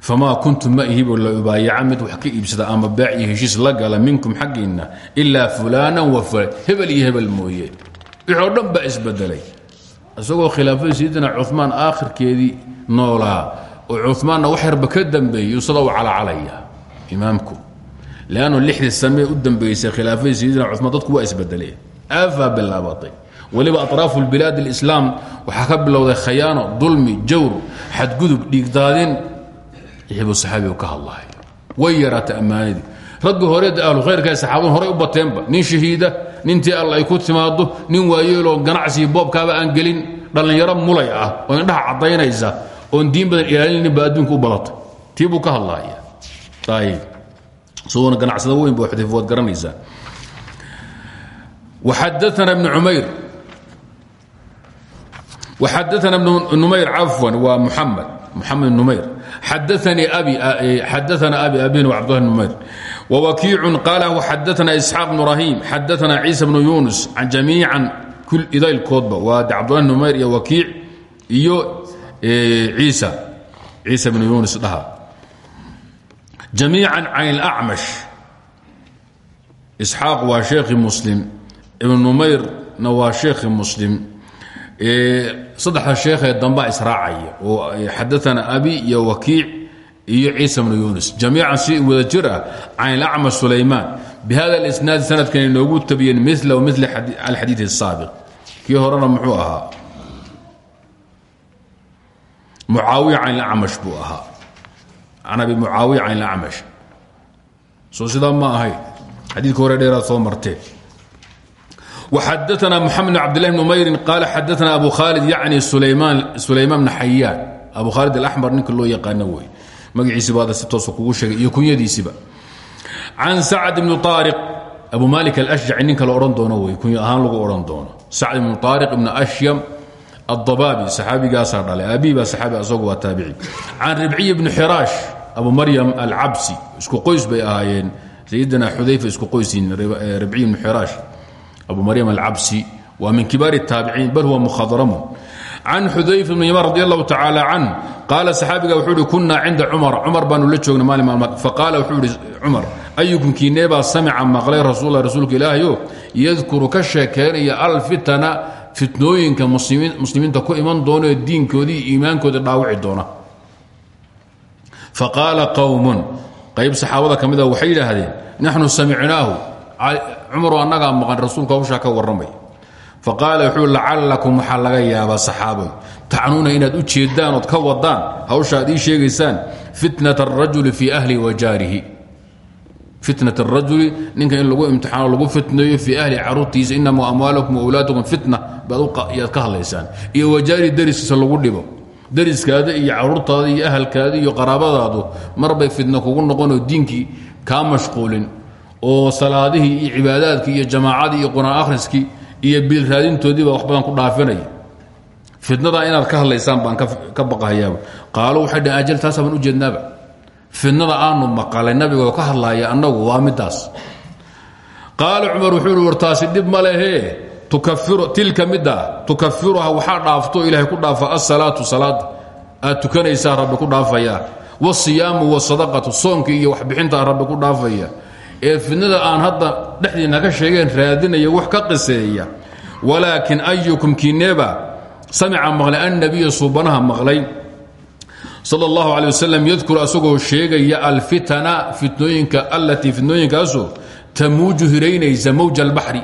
Famaa kuntu ma ihibo la ubaayaca mid wax ka iibsada ama baac iyo heshiis la gala minkum xaggiinna ilaa fulaanan wa fulan hebel iyo hebel mooye. Wixii oo dhan baa isbedelay. Isagoo khilaafadii sayidina cumaan aakhirkeedii noolaa oo cumaanna wax yarba ka dambeeyey u calacalaya imaamku. Leannu lixdii samee u dambeysay dadku waa isbedeleen. Aafaa bilaabatay waliba aطraafu bilaad اlislaam waxaa ka bilowday khayaano dulmi jawr xadgudub dhiigdaadin ixibu saxaabigu ka hadlahay way yaraatay ammaanadii. Raggii hore ahlu khayrka saxaabadu horay u bateenba nin shahiida nintii alla ay ku timaado nin waayeeloo ganacsigii boobkaaba aan gelin dhallinyaro mulay ah oo indhaha caddaynaysa oon diin badan ilaalinin ba adduunka u badatay. Tii buu ka hadlaaya. Ayib isaguna ganacsada weyn ba xudayfa waad garanaysaa waxadaana ibnu cumayr ibnu numayr cafwan waa muxamed muxamed numayr xadaana abi abin wcabdullah numayr wwakiicu qaal xadaana isxaaq bnu rahim xadaana ciisa bnu yunus can jamiican idaylkoodba waa cabdullah numayr iyo wakiic iyo ciisa ciisa bnu yunus dhaha jamiica can اlacmash isxaaq waa sheekhi muslim ibn numayrna waa sheekhi muslim saddexda sheekhee dambaa israacaya oo xadaana abi iyo wakiic iyo ciisa bnu yunus jamiican si wada jir ah can ilacmash sulaymaan bihada اlisnaadi sanadkan inoogu tabiyeen mila mil alxadiid الsaabiq kii horena muxuu ahaa mucaawiya can ilacmash buu ahaa can abi mucaawiya can ilacmash soo sidaa ma ahay xadiidka hore dheeraad soo martee وxadثna mحamed بن cbdالlah بن mayri qal xadثna abu khaalid yعni sulayman bn xayaan abu khaalid اlaxmar ninka loo yaqaano wey magaciisi baada si toosa kugu sheegay iyo kunyadiisiba can sacd bni طaariq abu malik alashjaci ninka la odhan doono wey kunya ahaan lagu odhan doono sacd ibnu طaariq ibn ashyam الضbaabi saxaabigaasaa dhalay aabihi baa saxaabi asagu waa taabici can ribciy bni xiraash abu maryam alcabsi isku qoys bay ahaayeen sayidina xudayfa isku qoysiin ribciy bni xiraash abu maryam alcabsi waa min kibaar الtaabiciin bal huwa mukhadramu can xudayfa bn yaman radi allahu tacaala can qaala saxaabiga wuxuu ihi kunaa cinda cumar cumar baanu la joogna maalin maalmaad. Faqaala wuxuu ihi cumar ayukum kiineebaa samica maqlay rasuul rasuulka ilaahayo? Yadkuru ka sheekeynaya alfitana fitnooyinka muslimiinta ku iman doona ee diinkoodii iyo iimaankooda dhaawici doona. Faqaala qowmun qayb saxaabada ka mida waxay yidhaahdeen naxnu samicnaahu cumaru annagaa maqan rasuulka hawshaa ka warramay. Faqaala wuxuu lacallakum waxaa laga yaabaa saxaabay tacnuuna inaad u jeeddaan ood ka wadaan hawsha aad ii sheegaysaan fitnat arajuli fii ahli wa jaarihi. Fitnat arajuli ninka in lagu imtixaano lagu fitneeyo fii ahli caruurtiisa inama amwaalakum waawlaadakum fitna. Baad ka hadlaysaan. Iyo wajaari dariskiisa lagu dhibo. Dariskaada iyo caruurtaada iyo ahalkaada iyo qaraabadaadu marbay fitna kugu noqonoo diinkii kaa mashquulin oo salaadihii iyo cibaadaadkii iyo jamaacadii iyo quraan akhriskii iyo biil raadintoodiiba wax badan ku dhaafinaya. Fitnadaa inaad ka hadlaysaan baan ka baqahayaaba. Qaalo waxay ajal taasa baan fitnada aanu maqalay nabigoo ka hadlaaya annagu waa midaas qaala cumar wuxuu ihi war taasi dhib ma lehee tilka middaa tukafiruha waxaa dhaafto ilaahay ku dhaafa asalaatu salaada aad tukanaysaa rabbi ku dhaafaya wasiyaamu wasadaqatu soonkii iyo waxbixintaa rabbi ku dhaafaya ee fitnada aan hadda dhexdiina ka sheegeen raadinaya wax ka qiseeya walaakin ayukum kineeba samica maqlay annabiya suubanaha maqlay sal اllahu alيه waslm yadkuru asagoo sheegaya alfitana fitnooyinka allatii fitnooyinkaasoo tamuuju hiraynaysa mawja albaxri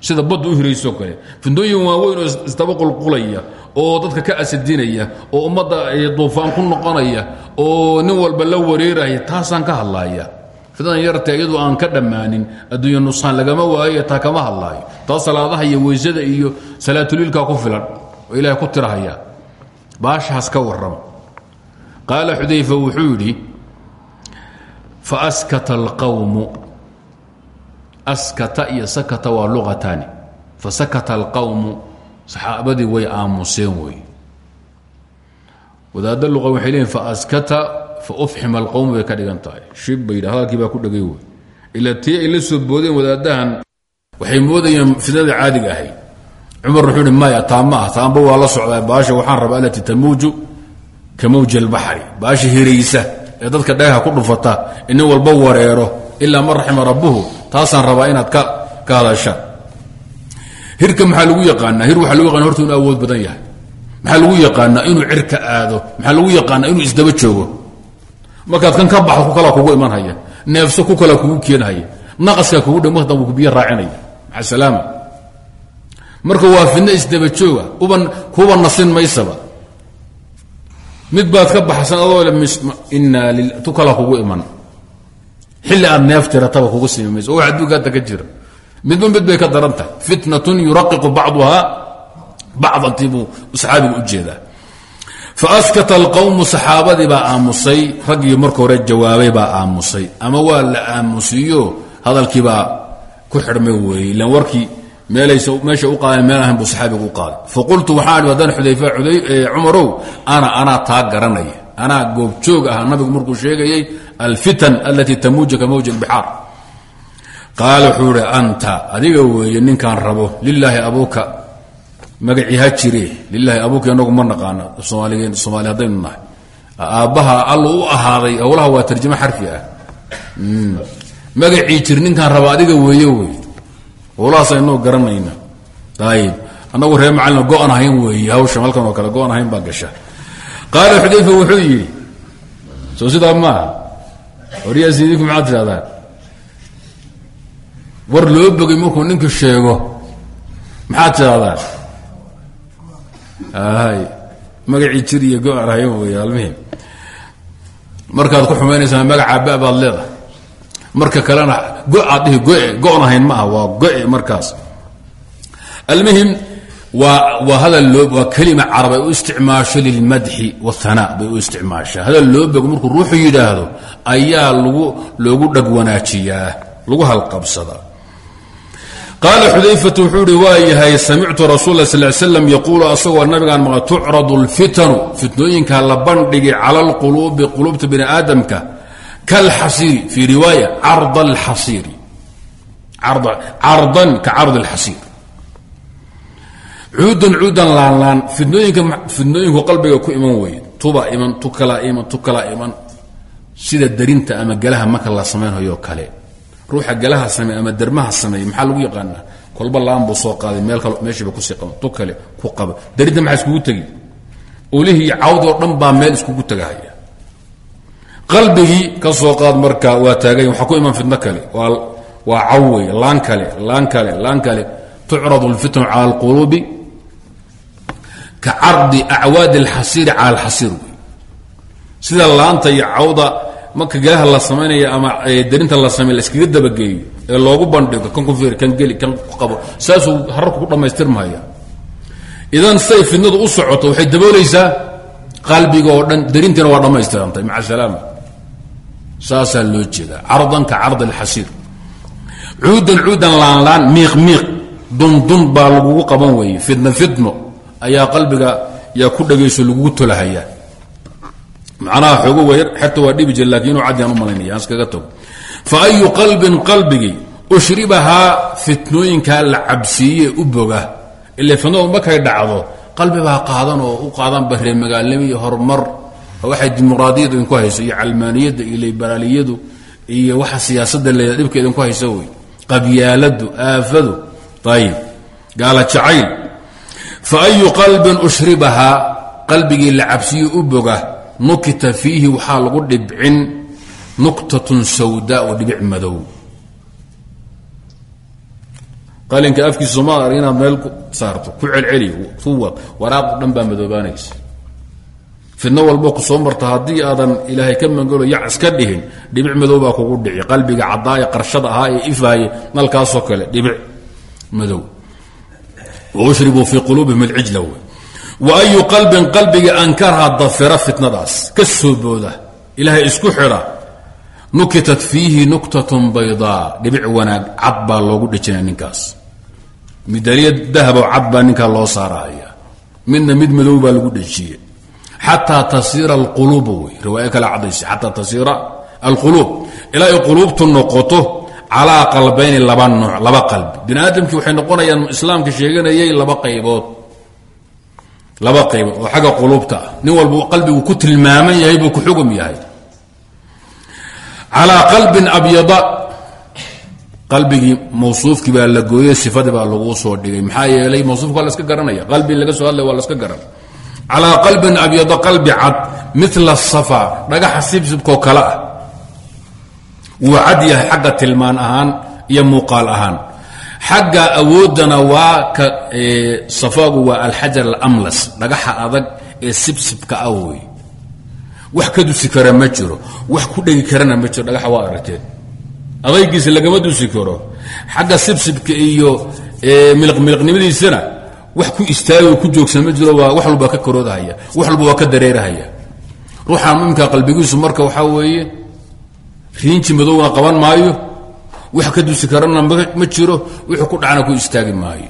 sida baddu u hirayso kale fitnooyin waaweyn oo isdaba qulqulaya oo dadka ka asadinaya oo ummadda duufaan ku noqonaya oo nin walba la wareeraya taasaan ka hadlaaya fitnadan yarta iyadoo aan ka dhammaanin adduunya nusaan lagama waayo taa kama hadlaayo. Taa salaadaha iyo weysada iyo salaatuliilkaa ku filan oo ku tirahaya baashaas ka warrama. Qaala xudayfa wuxuu yidhi faaskata alqawmu. Askata iyo sakata waa luqataani. Fasakata alqawmu saxaabadii way aamuseen wey wadaadda luqa waxay leeyiin faaskata faufxima alqowm bay ka dhigan tahay. Shib bay hadalkii ku dhegay wey. Ila tii ay la wadaaddahan waxay moodayeen fitnada caadiga ahayd. Cumar wuxuu ihi maya taa ma ah la socdaa baasha waxaan rabaa alati tamuuju ka mawji baasha hiraysa dadka dhagaha ku dhufata inin walba wareero ilaa man rabbuhu taasaan rabaa inaad ka hadashaan hirka maxaa lagu yaqaanaa? Hir waxaa lagu yaqana horta inuu awood badan yahay. Maxaa lagu yaqaanaa inuu cirka aado? Maxaa lagu yaqaanaa inuu isdaba joogo markaad kan ka baxdo ku kalaa kugu imanhaya neefso ku kalaa kugu keenhaya naqaskaa kugu dha marka dambu biyo raacinaya maca salaama marka waa fidno isdaba jooga uban kuba nasin maysaba. Mid baad ka baxsan adoo inaa tu kala kugu iman. Xilli aad neef tirataba kugu simi mayso. Oo wax adduunka hadda ka jira. Midba mid bay ka daran tahay fitnatun yuraqiqu bacduha bacdantii buu saxaabigu u jeedaa faaskata alqowmu saxaabadii baa aamusay raggii marka hore jawaabay baa aamusay ama waa la aamusiyo hadalkiibaa ku xidhmay weeye ilan warkii meesha u qaadeen meel ahan buu saxaabigu u qaaday faqultu waxaan haddaan xudayfa cumarow ana anaa taa garanaya anaa goobjoog ah nabigu markuu sheegayay alfitan alatii tamuuja ka mawj albixaar qaala wuxuu ihi anta adiga weeye ninkaan rabo lilaahi magacii ha jire. Lilaahi abuuka inagu ma naqaana soomaaligeen soomaali haddaynu nahay. Allu u ahaaday howlaha waa tarjamo xarfi ah. Magacii jir ninkaan raba adiga weeye wey howlahaas aynoo garanayna. Ayib annagu reer macalina go-an ahayn weeye. Hawshan halkan oo kale go-an ahayn baa gasha. Qaala xudayfa wuxuu yidhi soo sidaa maaha waryaas idinku maxaad tidhahdaan war loo bogay markuu ninku sheego. Maxaad tidhahdaan magacii jir iyo go-an ahayn weeye almuhim markaad ku xumaynaysaa magaca ba baad leedahay. Marka kalena go'aad dhihi goe go-on ma waa goe markaas. Almuhim waa waa hadal loo waa kelima carab ay u isticmaasho lilmadxi wathana bay u isticmaashaa. Hadal loo bogo markuu ruuxu yidhaahdo ayaa lagu loogu dhag wanaajiyaa lagu halqabsadaa qaala xudayfatu wuxuu ihi waa yahay samictu rasul la sal slam yaquulu asagoo nabigaan maqa tucradu lfitanu fitnooyinkaa la bandhigi cala alquluubi quluubta bini aadamka kalxasiiri fii riwaaya card alxasiiri cardan ka card alxasiir cuudan cuudan laanlaan fidnooyinku qalbiga ku iman weye tuba iman tu kalaa iman tu kalaa iman sida darinta ama galaha marka la samaynhayo kale ruuxa galaha samey ama dermaha sameey maxaa lagu yaqaanaa? Kolba laan buu soo qaaday meel kal meeshiiba ku sii qaba tu kale ku qaba. Darinta maxaa iskugu tegi? Olihii iyo cawdoo dhan baa meel iskugu tegahaya qalbigii ka soo qaad marka waa taagay waxaa ku iman fitno kale waa caw wey laan kale laan kale laan kale. Tucradu lfitnu cala alquluubi ka cardi acwaadi alxasiiri cala alxasiir sida laanta iyo cawda marka galaha la samaynaya ama darinta la samey la iskaga dabageeyo ee loogu bandhigo kan ku fiir kan geli kan ku qabo saasuu hararku ku dhammaystirmaya idan siday u socoto waxay daboolaysaa qalbiga oo dhan darintiina waa dhammaystirantay maca salaama saasaa loo jeedaa. Cardan ka card alxasiir. Cuudan cuudan laanlaan miiq miiq dundun baa lagugu qaban weeye. Fitno fitno ayaa qalbiga yaa ku dhagayso lagugu tolahayaa macnaha xoogo wayar xata waa dhibi jir laakiin inuu caddiyaan u malaynaya aan iskaga tago fa ayu qalbin qalbigii ushribahaa fitnooyinkaa la cabsiiye u boga. Ila fitnadu markay dhacdo qalbi baa qaadan oo u qaadan baree magaalnimo iyo horumar. Waxay dimuqraadiyadu idinku hayso iyo calmaaniyadda iyo liberaaliyadu iyo waxa siyaasadda leeda dhibka idinku hayso wey. Qabyaaladu aafadu ayib gaala jacayl. Fa ayu qalbin ushribahaa qalbigii la cabsiye u boga nukita fiihi waxaa lagu dhibcin nuktatun sawdaa oo dhibic madow. Qalinka afkiisa somaal arg inaad meel saarto ku celceli kuwad waraaqdu dhan baa madoobaanaysa. Fidno walbo ku soo marta haddii aadan ilaahay ka mangalo yac iska dhihin dhibic madow baa kugu dhici. Qalbiga caddaa ee qarshada ahaa ee ifaaye nalkaasoo kale dhibic wa ayu qalbin qalbiga ankarha dafira fitnadaas. Ka soo booda. Ilaahay isku xidha nukitat fiihi nuktatun baydaa dhibic wanaag cad baa loogu dhejinaya ninkaas. Midaliya dahabo cad baa ninkaa loo saarahaya midna mid madow baa lagu dhejiye xataa tasiira alquluubu wey riwaayo kale cadaysa xataa tasiira alquluub. Ilaa ay quluubtu noqoto calaa qalbayni laba nooc laba qalbi. Bini laba qaybood oo xagga quluubta ah. Nin walba qalbigu ku tilmaaman yahay buu ku xugum yahay. Calaa qalbin abyada. Qalbigii mawsuufkii baa la gooyey sifadii baa laguu soo dhigay. Maxaa yeelay mawsuufka waa la iska garanaya. Qalbi laga soo hadlay waa la iska garan. Calaa qalbin abyada qalbi cad mila safa dhagaxa sibsibkoo kale ah. Wuu cad yahay xagga tilmaan ahaan iyo muuqaal ahaan xagga awooddana waa ka safaagu waa alxajar alamlas dhagaxa adag ee sibsibka ah wey wax ka dusi kara ma jiro wax ku dhegi karana ma jiro dhagaxa waa aragteen. Adaygiisa lagama dusi karo. Xagga sibsibka iyo miliqmiliqnimadiisana wax ku istaagay ku joogsan ma jiro waa wax walba ka karoodahaya wax walba waa ka dareerahaya. Ruuxa muminka qalbigiisu marka waxaa weeye riinji madowna qaban maayo wax ka dusi karana ma jiro wuxuu ku dhacana ku istaagi maayo.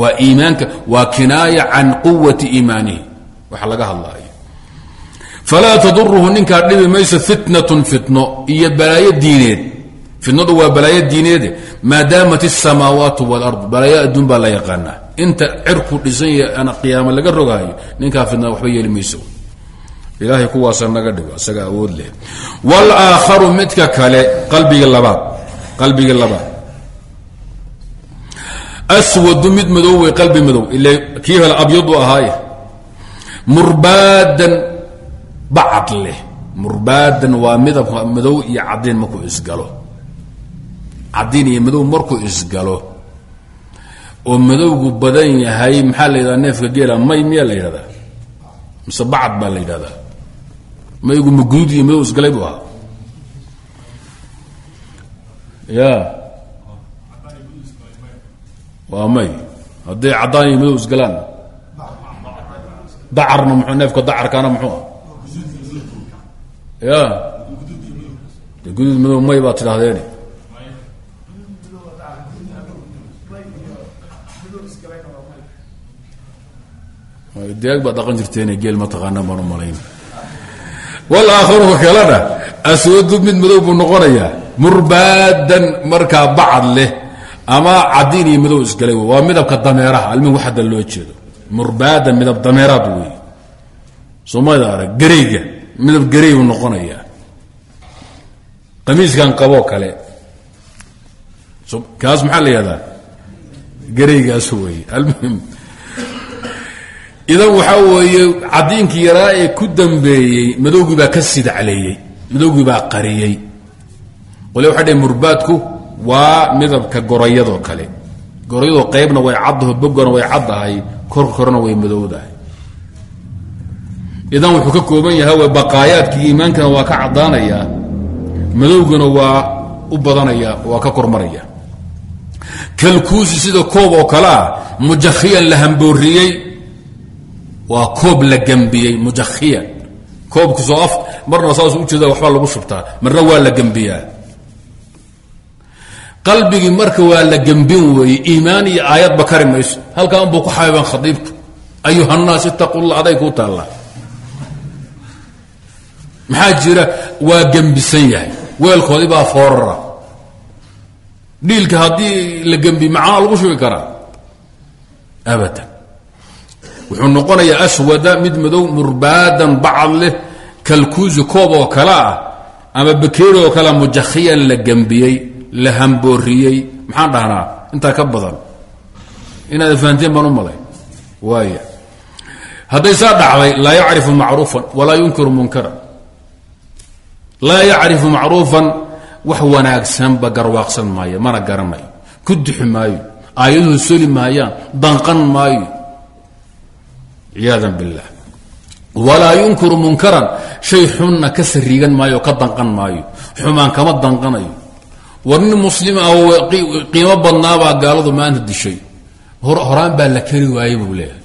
Waa iimaanka waa kinaaya can quwati iimaanihi. Waxa laga hadlaayo. Falaa tadurhu ninkaa dhibi mayso fitnatun fitno iyo balaayo diineed. Fitnadu waa balaayo diineede maadaamat asamaawaatu wاlardu balaayo adduun baa la yaqaanaa. Inta cirku dhisan yahe aan qiyaamo laga rogaayo ninkaa fitnada waxba yeeli mayso. Ilaahay kuwaasa naga dhigo isaga awood leh. Wاlaakharu midka kale qalbiga labaad qalbiga labaad aswadu mid madow wey qalbi madow ila kii hole abyadu ahaaye. Murbaadan bacad leh. Murbaadan waa midabka madow iyo cadiin markuu isgalo. Cadiin iyo madow markuu isgalo. Oo madowgu badan yahay maxaa la yidhahdaa neefka geela may miyaa la yidhahdaa? Mise bacad baa la yidhahdaa? Maygu maguud iyo madow isgalay buu ya. Waa may. Hadday caddaan iyo madow isgalaan. Dacarna mxuu neefka dacarkaana muxuu ah. Ya. De guduud madow may baad tidhahdeeni deeg baad dhaqan jirteene geel ma taqaanaan baan u malayn walaakharu kalena aswadu mid madow buu noqonayaa murbaadan markaa bacad leh ama cadiin iyo madow isgalay waa midabka dameeraha. Almihi wax hadda loo jeedo. Murbaadan midab dameeraad wey soomaalida arag gareyga midab garey buu noqonayaa. Qamiiskan qaboo kale. Kaas maxaa la yihahdaa gareygaas wey. Almuhim. Idan waxaa weeye cadiinkii yaraa ee ku dambeeyey madowgii baa ka sidacleeyey madowgii baa qariyey qole waxay dhaheen murbaadku waa midabka gorayadoo kale. Gorayadoo qaybna way caddaho bogana way caddahay korka korena way madowdahay. Idan wuxuu ka kooban yahay baqaayaadkii iimaankana waa ka caddaanaya madowgana waa u badanaya waa ka kormaraya. Kalkuusi sida koob oo kale ah mujakhiyan la hambooriyey waa koob la gambiyey mujakhiyan. Koobkusoo af marna saas ujeeda waxbaa lagu shubtaa marna waa la gembiyaa qalbigii marka waa la gembin weeye iimaan iyo aayadba kari mayso halkaan buu ku xaybaan khadiibku ayuhannaas itaqullah aday kuu taallaa. Maxaa jira? Waa gembisan yahay. Weelkoodii baa foorara. Dhiilka haddii la gembi macnaa lagu shubi karaa? Abadan. Wuxuu noqonayaa aswada mid madow murbaadan bacad leh kalkuusi koob oo kale ah ama bakeeri oo kalea mujakhiyan la gembiyey la hambooriyey. Maxaan dhahnaa? Intaa ka badan. Inaad fahanteen baan u malay. Waaya hadday saa dhacday laa yacrifu macruufan walaa yunkiru munkaran. Laa yacrifu macruufan wax wanaagsanba garwaaqsan maayo mana garanayo ku duxi maayo aayaduhu soli maayaan danqan maayo. Ciyaada biاllah walaa yunkiru munkaran shay xunna ka sariigan maayo ka danqan maayo. Xumaan kama danqanayo war nin muslim ah oo qiimo badnaabaa gaaladu maanta dishay. Horaan baa la keri waayey buu leeyahay.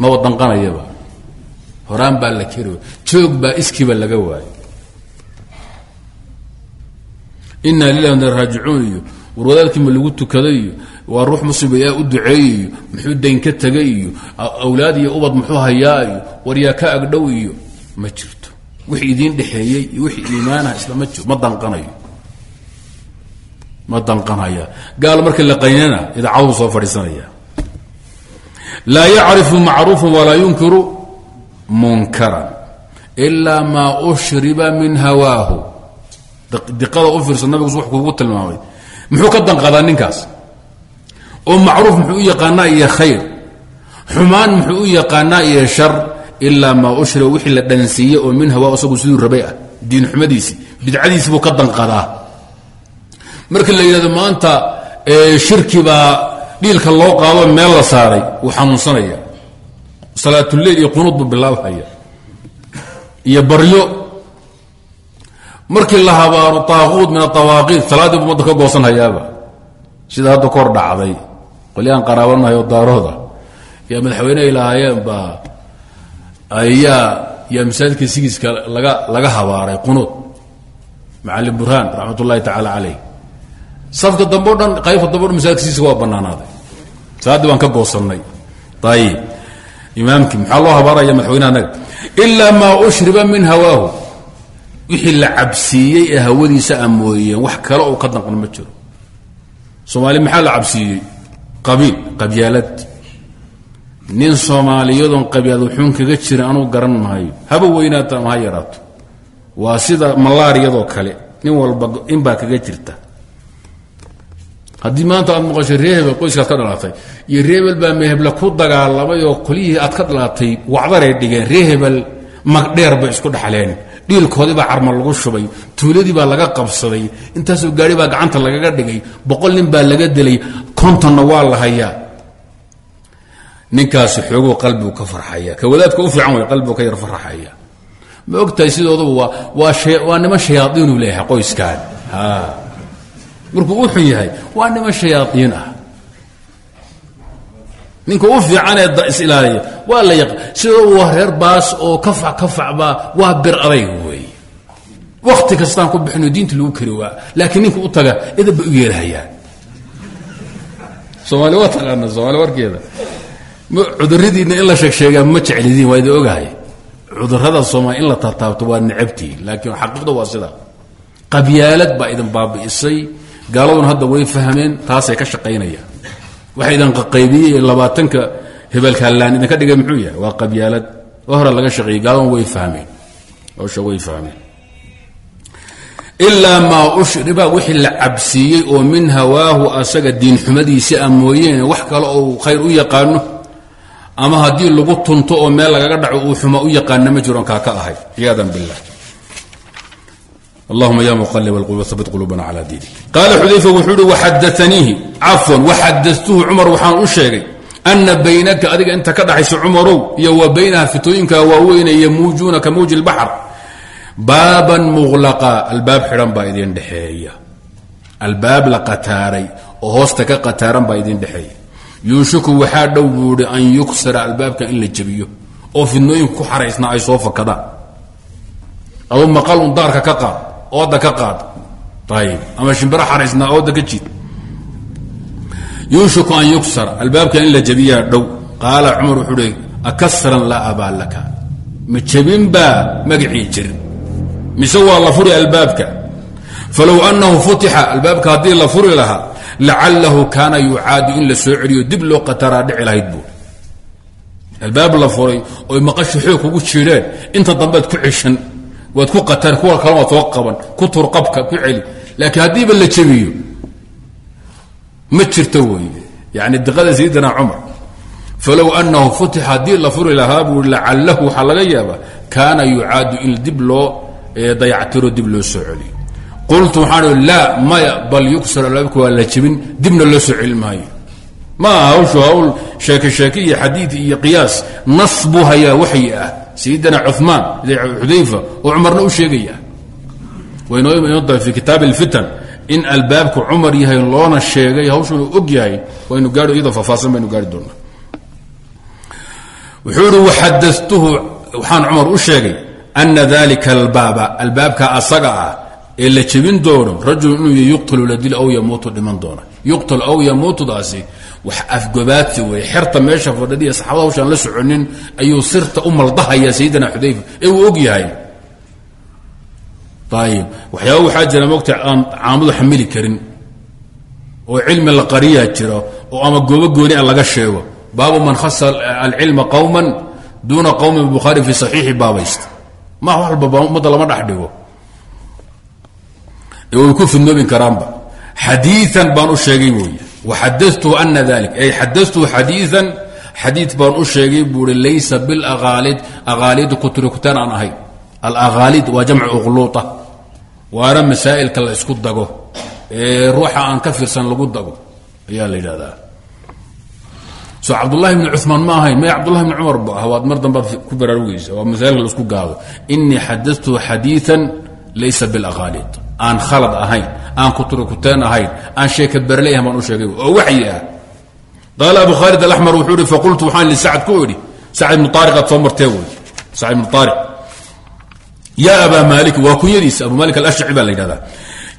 Maba danqanayaba horaan baa la keri waay joog baa iskiiba laga waayay inaa lilah raajicuun iyo war wadaadkiima lagu tukaday iyo waa ruux muslim yaa u duceeyey iyo muxuu dayn ka tegay iyo awlaad iyo ubad muxuu hayaa iyo war yaa ka agdhow iyo ma jirto. Wixii idiin dhexeeyey iyo wixii iimaanaha ma danqanaya. Gaal marka la qaynana idaacadu soo fadhiisanaya. Laa yacrifu macruufan walaa yunkiru munkaran ilaa maa ushriba min hawaahu. Diqada u fiirsan nabigus wax kuugu tilmaamay. Muxuu ka danqadaa ninkaas? Oo macruuf muxuu u yaqaanaa iyo khayr. Xumaan muxuu u yaqaanaa iyo shar ilaa maa ushriba wixii la dhansiiyey oo min hawaa isagu siduu rabay ah. Diin xumadiisii bidcadiisi buu ka danqadaa marka la yidhahdo maanta shirki baa dhiilka loo qaado meel la saaray wuu xanuunsanaya. Salaatuleyl iyo qunuud buu bilaabhaya iyo baryo. Markii la habaaro taaquud min atawaaqiid salaaddii bu ummadda ka goosanhayaaba sida hadda kor dhacday. Qolyahan qaraabanahay oo daarooda yaa madaxweyne ay lahaayeen baa ayaa yaa masaajidka sigiiska laga laga habaaray qunuud. Macalin burhaan raxmat ullahi tacaala caleyh safka dambe o dhan qaybta dambe o dhan masaajidka sigiiska waa banaanaaday salaaddii baan ka goosannay ayib imaamkii maxaa loo habaaraya madaxweyne anaga ilaa ushriba min hawaahu. Wixii la cabsiiyey hawadiisa a mooyeen wax kale uu ka danqan ma jiro. Soomaali maxaa la cabsiiyey? Qabiil qabyaalad. Nin soomaaliyadoon qabyaalad xun kaga jira anuu garan maayo. Haba weynaata ama yaraato waa sida malaariyadoo kale. Nin walba inbaa kaga jirta haddii maanta aad maqasho ree hebel qoyskaad ka dhalatay iyo ree baa meheble ku dagaalamay oo qolyihii aad ka dhalatay wacdaray dhigeen. Ree magdheer bay isku dhaxleen. Dhiilkoodii baa carma lagu shubay. Tuuladii baa laga qabsaday. Intaasoo gaari baa gacanta lagaga dhigay. Boqol nin baa laga dilay. Kontonna waa la hayaa. Ninkaasi xooguu qalbigu ka farxaya. Ka wadaadka u fiican way qalbigu ka yar farxaya. Ma ogtahay sidooduba waa niman shayaaiinuu leeyahay qoyskaan markuu u xun yahay waa niman shayaaiin ah. Ninka u fiicanee is-ilaaliya waa la yaq sidoo waa reer baas oo kafac kafacbaa waa bir adayg wey. Wakti kastaan ku bixino diinta lagu kari waa laakiin ninka u taga idab bay u yeerhayaan. Soomaali waa taqaana soomaali warkeeda. Cuduradiinna in la sheegsheegaa ma jeclidiin waa idin ogahay. Cudurada soomaali in la taataabto waa necabtii laakiin xaqiiqda waa sida. Qabyaalad baa idin baabi'isay gaaladuna hadda way fahmeen taasay ka shaqaynayaan waxa idan qaqaybiyey labaatanka hebelkaallaan idinka dhigay muxuu yahay? Waa qabyaalad. Hore laga shaqeeyey gaaladuna way fahmeen. Hawsha way fahmeen. Ilaa maa ushriba wixii la cabsiiyey oo min hawaahu asaga diinxumadiisa a mooyeene wax kale oo khayr u yaqaano. Ama haddii lagu tunto oo meel lagaga dhaco uu xuma u yaqaana ma jiroon kaa ka ahay. Ciyaadan bilah allahuma ya muqalib alqulub habit qulubana cala diinik qaala xudayfa wuxuu uhi waxadaaniihi cafwan waxadatuhu cumar waxaan u sheegay. Ana baynaka adiga inta ka dhaxaysa cumarow iyo wa baynaha fitooyinka waaweyne yamuujuuna ka mawji lbaxr baaban muqlaqa albaab xidhan baa idin dhexeeya. Albaab la qataaray oo hoosta ka qataaran baa idin dhexeeya. Yuushiku waxaa dhow buu ihi an yuksara albaabka ooda ka qaad. Ayib ama shimbiro xaraysnaa ooda ka jiid. Yuushiku an yuksara albaabka in la jebiyaa dhow. Qaala cumar wuxuu akasran laa abaa laka. Ma magacii jir. Mise waa la furi albaabka? Falow annahu futixa albaabka haddii la furi lahaa lacalahu kaana yucaadu in la soo celiyo dib loo qataraa dhici lahayd buu. Albaab la furay oy maqasha xoog kugu jiidheen inta dambead ku ceshan waad ku qatar kuwa kale waad soo qaban ku turqabka ku celi. Laakiin haddiiba la jebiyo ma jirto wey yani diqada sayidina cumar falow anahu futix haddii la furi lahaa buu lacalahu waxaa laga yaabaa kaana yucaadu in dib loo dayactiro dib loo soo celiyo. Qultu waxaan laa maya bal yuksar albaabka waa la jebin dibna loo soo celi maayo. Ma aha hawshu hawl sheeke sheeke iyo xadiid iyo qiyaas nas buu hayaa waxyi ah sayidina cumaan xudayfa oo cumarna u sheegaya. Waynoo kitaab اlfitan in albaabku cumar yahay loona sheegay hawshuna og yahay waynu gaari iyadoo faahfaahsan baynu gaari doonaa. Wuxuu ihi waxadatuhu waxaan cumar u sheegay ana dalika albaaba albaabka asaga ah ee la jebin doono rajul inuu y yuqtalu la dil aw yamuutu dhiman doona. Yuqtal aw yamuutudaasi wax afgobaadsi wey xerta meesha fadhadiya saxaabada hawshaan la soconin ayuu sirta u maldahaya sayidina xudayfa. Ee uu og yahay. Ayib waxyaaba waxaa jira mogta aan caamadu xamili karin oo cilmi la qariyaa jira oo ama goobo gooni a laga sheego. Baabu man khasa alcilma qowman duuna qowmin bukhaari fi saxiixi baabaysta. Ma wax walba ummadda lama dhex dhigo. Way ku fidnoobin karaanba xadiian baan u sheegay wey waxadatuhu ana dalik ay xadatuhu xadiian xadiid baan u sheegay buu i laysa bilaqaalid aqaalid kuturikutaan aan ahay alaqaalid waa jamcu uqluuta waana masaa'ilka la isku dago ee ruuxa aan ka fiirsan lagu dago ayaa la yidhahdaa so cabdulahi bni cumaan ma ahayn may cabdulahi bni cumar bu ah waad mar dambaad ku baraarugaysa waa masaailka la isku gaado inii xadatuhu xadiian laysa bilaqaalid aan khalad ahayn aan kuturkuteen ahayn aan sheeka berley baan u sheegay. Oo waxyi ah qaala abu khaalid alaxmar wuxuu ihi faqultu waxaan li sacad ku idhi sacd ibnu aariq aad soo martee wey sacd ibnu aariq ya abaa abu malik alashci baa la yidhahdaa.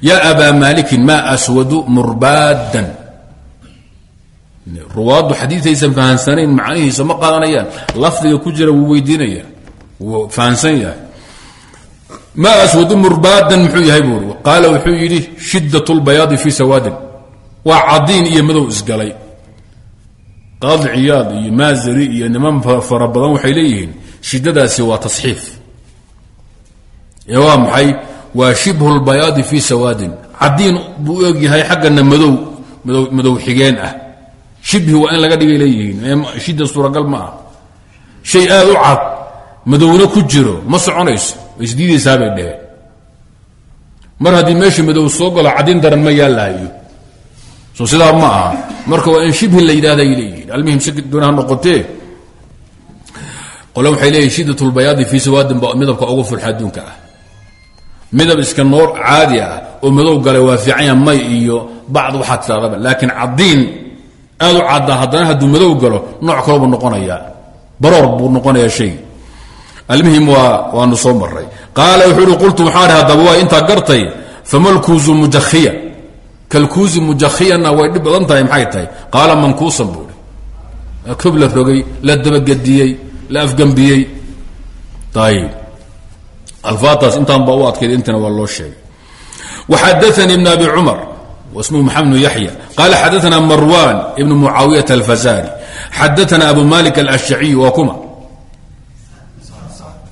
Ya abaa maalikin maa aswadu murbaadan. Ruwaaddu xadiidaysan fahansanayn macnihiisa ma qaadanayaan lafdiga ku jira wuu weydiinaya wuu maa aswadu murbaadan? muxuu yahay buuri qaala wuxuu yidhi shidat lbayaadi fii sawaadin. Waa cadiin iyo madow isgalay. Qaadi ciyaad iyo maazari iyo niman fara badan waxay leeyihiin shidadaasi waa tasxiif. Ee waa maxay? Waa shibhu lbayaadi fii sawaadin. Cadiin buu u egyahay xaggana madow madow xigeen ah. Shibhi waa in laga dhigay leeyihiin. Shida suuragal ma ah shay aad u cad madowna ku jiro ma soconayso isdiidaysaabay dheheen. Mar haddii meesha madow soo galo cadin daran ma yaallaayo so sidaa ma aha. Marka waa in shibhi la yidhahda ay leeyihiin. Almuhim si doona ha noqotee. Qole waxay leeyihiin shidat lbayaadi fii sawaadin ba midabka ugu fulxa adduunka ah. Midab iska noor caadi ah oo madow gale waa fiicanya may iyo bacd waxaa tiraadaba laakiin cadiin aad u cadda haddana hadduu madow galo nooc kaloo buu noqonayaa. Baroor buu noqonayaa shay almuhim waa waanu soo maray qaala wuxuu uhi qultu waxaan ihi haddaba waa intaa gartay fama lkuuzu mujakhiya. Kalkuuzi mujakhiyanna way dhib badan tahay maxay tahay? Qaala mankuusan buu ihi kob la rogay la dabagediyey la afgambiyey. Ayib alfaataas intaan baa u adkayd intana waa loo sheegay. Waxadaanii ibn abi cumar wasmuhu maxamed bnu yaxya qaala xadaana marwan ibn mucaawiyata alfazari xadaana abu malik alashjaciy waa kuma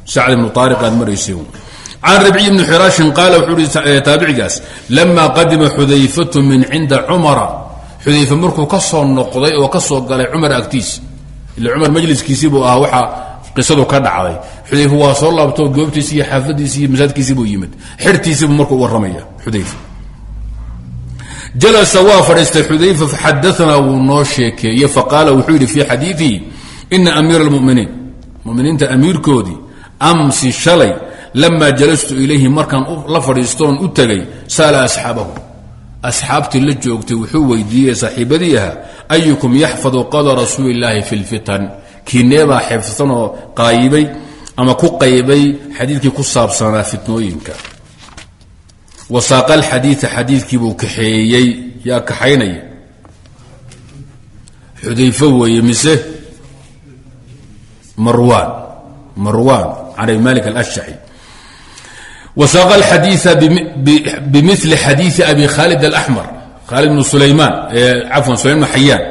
sacd ibnu aariq aad maraysay can ribciy bni xiraashin qaala wuxuu ihi taabicigaas lama qadima xudayfatu min cinda cumara xudayfe markuu ka soo noqday oo ka soo galay cumar agtiisa ila cumar majliskiisii buu ahaa waxaa qisadu ka dhacday. Xudayfe waa soo laabto goobtiisi iyo xaafadiisi iyo masaajidkiisii buu yimid. Xirtiisiibuu markuu warramaya xudayfe jalasa waa fadhiistay xudayfa faxadaanaa wuu noo sheekeeye faqaala wuxuu amsi shalay lamaa jalastu ilayhi markaan la fadhiistoon u tegay sa'ala asxaabahu. Asxaabtii la joogtay wuxuu weydiiyey saaxiibadii ahaa ayukum yaxfadu qada rasuuli illaahi fi lfitan kiineebaa qaayibay ama ku qaybay xadiidkii ku saabsanaa fitnooyinka. Wasaaqa alxadiida xadiidkiibuu kaxeeyey yaa kaxaynaya. Xudayfo weeye mise marwaan marwaan can abi malik alashjaci wasaaqa alxadiida bimili xadiidi abi khaalid alaxmar khaalid bnu sulaymaan cafwan sulayman xayaan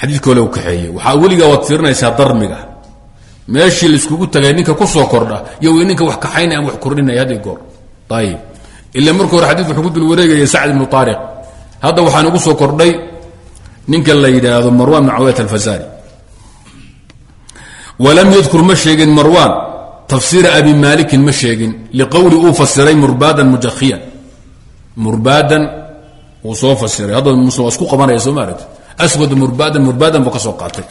xadiidka ole u kaxeeyey waxaa weligaa waad fiirinaysaa darmiga meeshii laiskugu tagay ninka ku soo kordha iyo ninka wax kaxaynaya ama wax kordhinaya haddi goor ayib ila marka hore xadidku wuxuu ku dul wareegaya sacd ibnu taariq hadda waxaan ugu soo kordhay ninka la yidhaahdo marwan bn cawiyat alfasari walam yadkur ma sheegin marwan tafsiir abi malikin ma sheegin liqowli uu fasiray murbaadan mujahiyan. Murbaadan uu soo fasiray hadda muslim waa isku qabanaya soo maaragt aswad murbaadan murbaadan buu ka soo qaatay.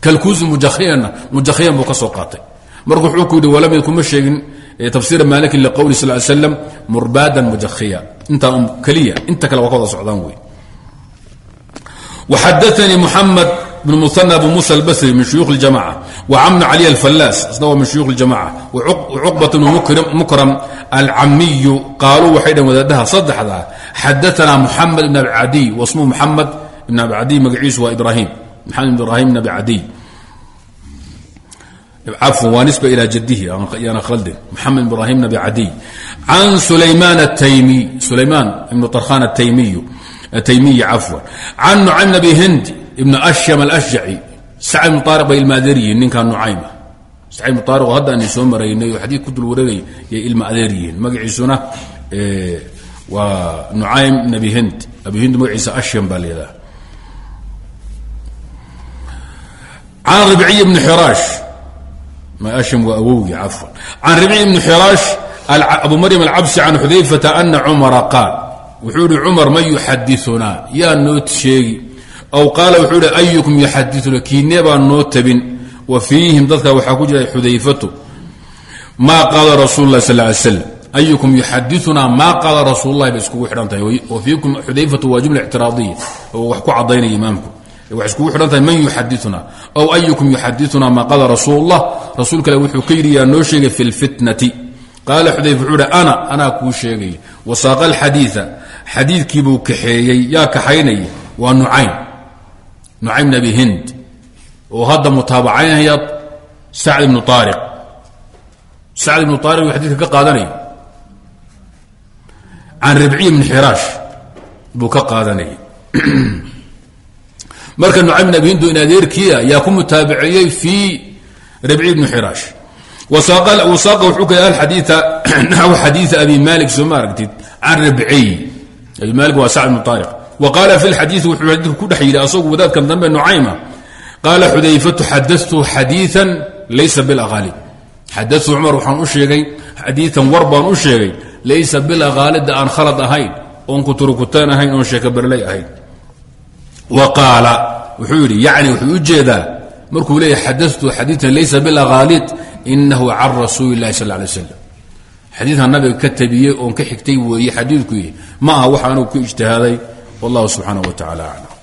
Kalkuusu mujahiyanna mujahiyan buu ka soo qaatay. Marka wuxuu ku yidhi walam yakuma sheegin tafsiira maalikin liqowli sal slam murbaadan mujahiya. Intaa keliya inta kale waa ka wada socdaan wey. Waxadaanii muxamed بن مثنى أبو موسى البsري من شhyوخ الجماعة وcمن علي الفلاس isna waa min شhyوخ الجماعة وcقبة بن مكرم الcamiي qaaluu waxay dhn wadaadaha saddexda xadaثna محamed بن أبي عadي واسمه محamed بن أبي عadي magaciisu waa إbrahيم محamed بن إبراهيم بن أبي عadي cafوا waa نسبة إلى jadihi yana khaldin محamed بن إبراهيم بن أبي عadي عن سليمان التيمي سليمان بن طرخان التيمي taymiyi cafwan can nucaym bn abi hind ibn ashyam alashjaci sacd ibnu taariq bay ilma adeer yihiin ninkaa nucayma sacd ibnu taariq oo hadda aan soo maraynay oo xadiid ku dul wareegay yay ilma adeer yihiin. Magaciisuna waa nucaym ibn abi hind. Abi hind magaciisa ashyam baa leedaha can ribciy bni xiraash ashyam waa awowgii cafwan. Can ribciy ibni xiraash abu maryam alcabsi can xudayfata ana cumara qaal. Wuxuu ihi cumar man yuxadiunaa yaa noo sheegi aw qaala wuxuu hi ayukum yaxadiuna kiinee baa noo tabin wa fiihim dadka waxaa ku jira xudayfatu. Maa qaala rasul lah sal l slam ayukum yuxadiuna maa qaala rasuululahi bay iskugu xidhan tahay. Wa fiikum xudayfatu waa jumla ictiraadiya oo wax ku cadaynaya imaamku. Waxay iskugu xidhan tahay man yuxadiuna aw ayukum yuxadiuna maa qaala rasuulullah rasuul kale wuxuu ka yidhi yaa noo sheegay fi lfitnati qaala xudayf wuxuu hi ana anaa kuu sheegay. Wasaaqa alxadiia xadiidkiibuu kaxeeyey yaa kaxaynaya waa nucayn nucaym bn abi hind. Oo hadda mutaabacaynaya sacd ibnu aariq sacd ibnu aariq uu xadidka ka qaadanaya can ribciy bn xiraash buu ka qaadanayay. Marka nucaym bn abi hind in adeerkiia yaa ku mutaabaceeyey fii ribciy bni xiraash wasaaqa wuxuu ka alxadiia naxw xadiia abi malik soo ma aragtid? Can ribciy. Abi malik waa sacd ibnu aariq wqaala fi xadiii wuxuu xadiiku ku dhex yidhi asagu wadaadkan dambe nucayma qaala xudayfatu xadatu xadiian laysa bilaqaali xadatu cumar waxaan u sheegay xadiian war baan u sheegay laysa bilaqaalida aan khalad ahayn oon kuturukutaan ahayn oon sheekaberlay ahayn wa qaala wuxuu yidhi yacni wuxuu u jeedaa markuu leeyahy xadatu xadiian laysa bilaqaalid inahu can rasuuli illahi sal lay slam xadiikan nabiga ka tabiyey oon ka xigtay weeye xadiidkuy ma aha waxaanuu ku ijtihaaday wallahu subxaanaه wa tacala aclam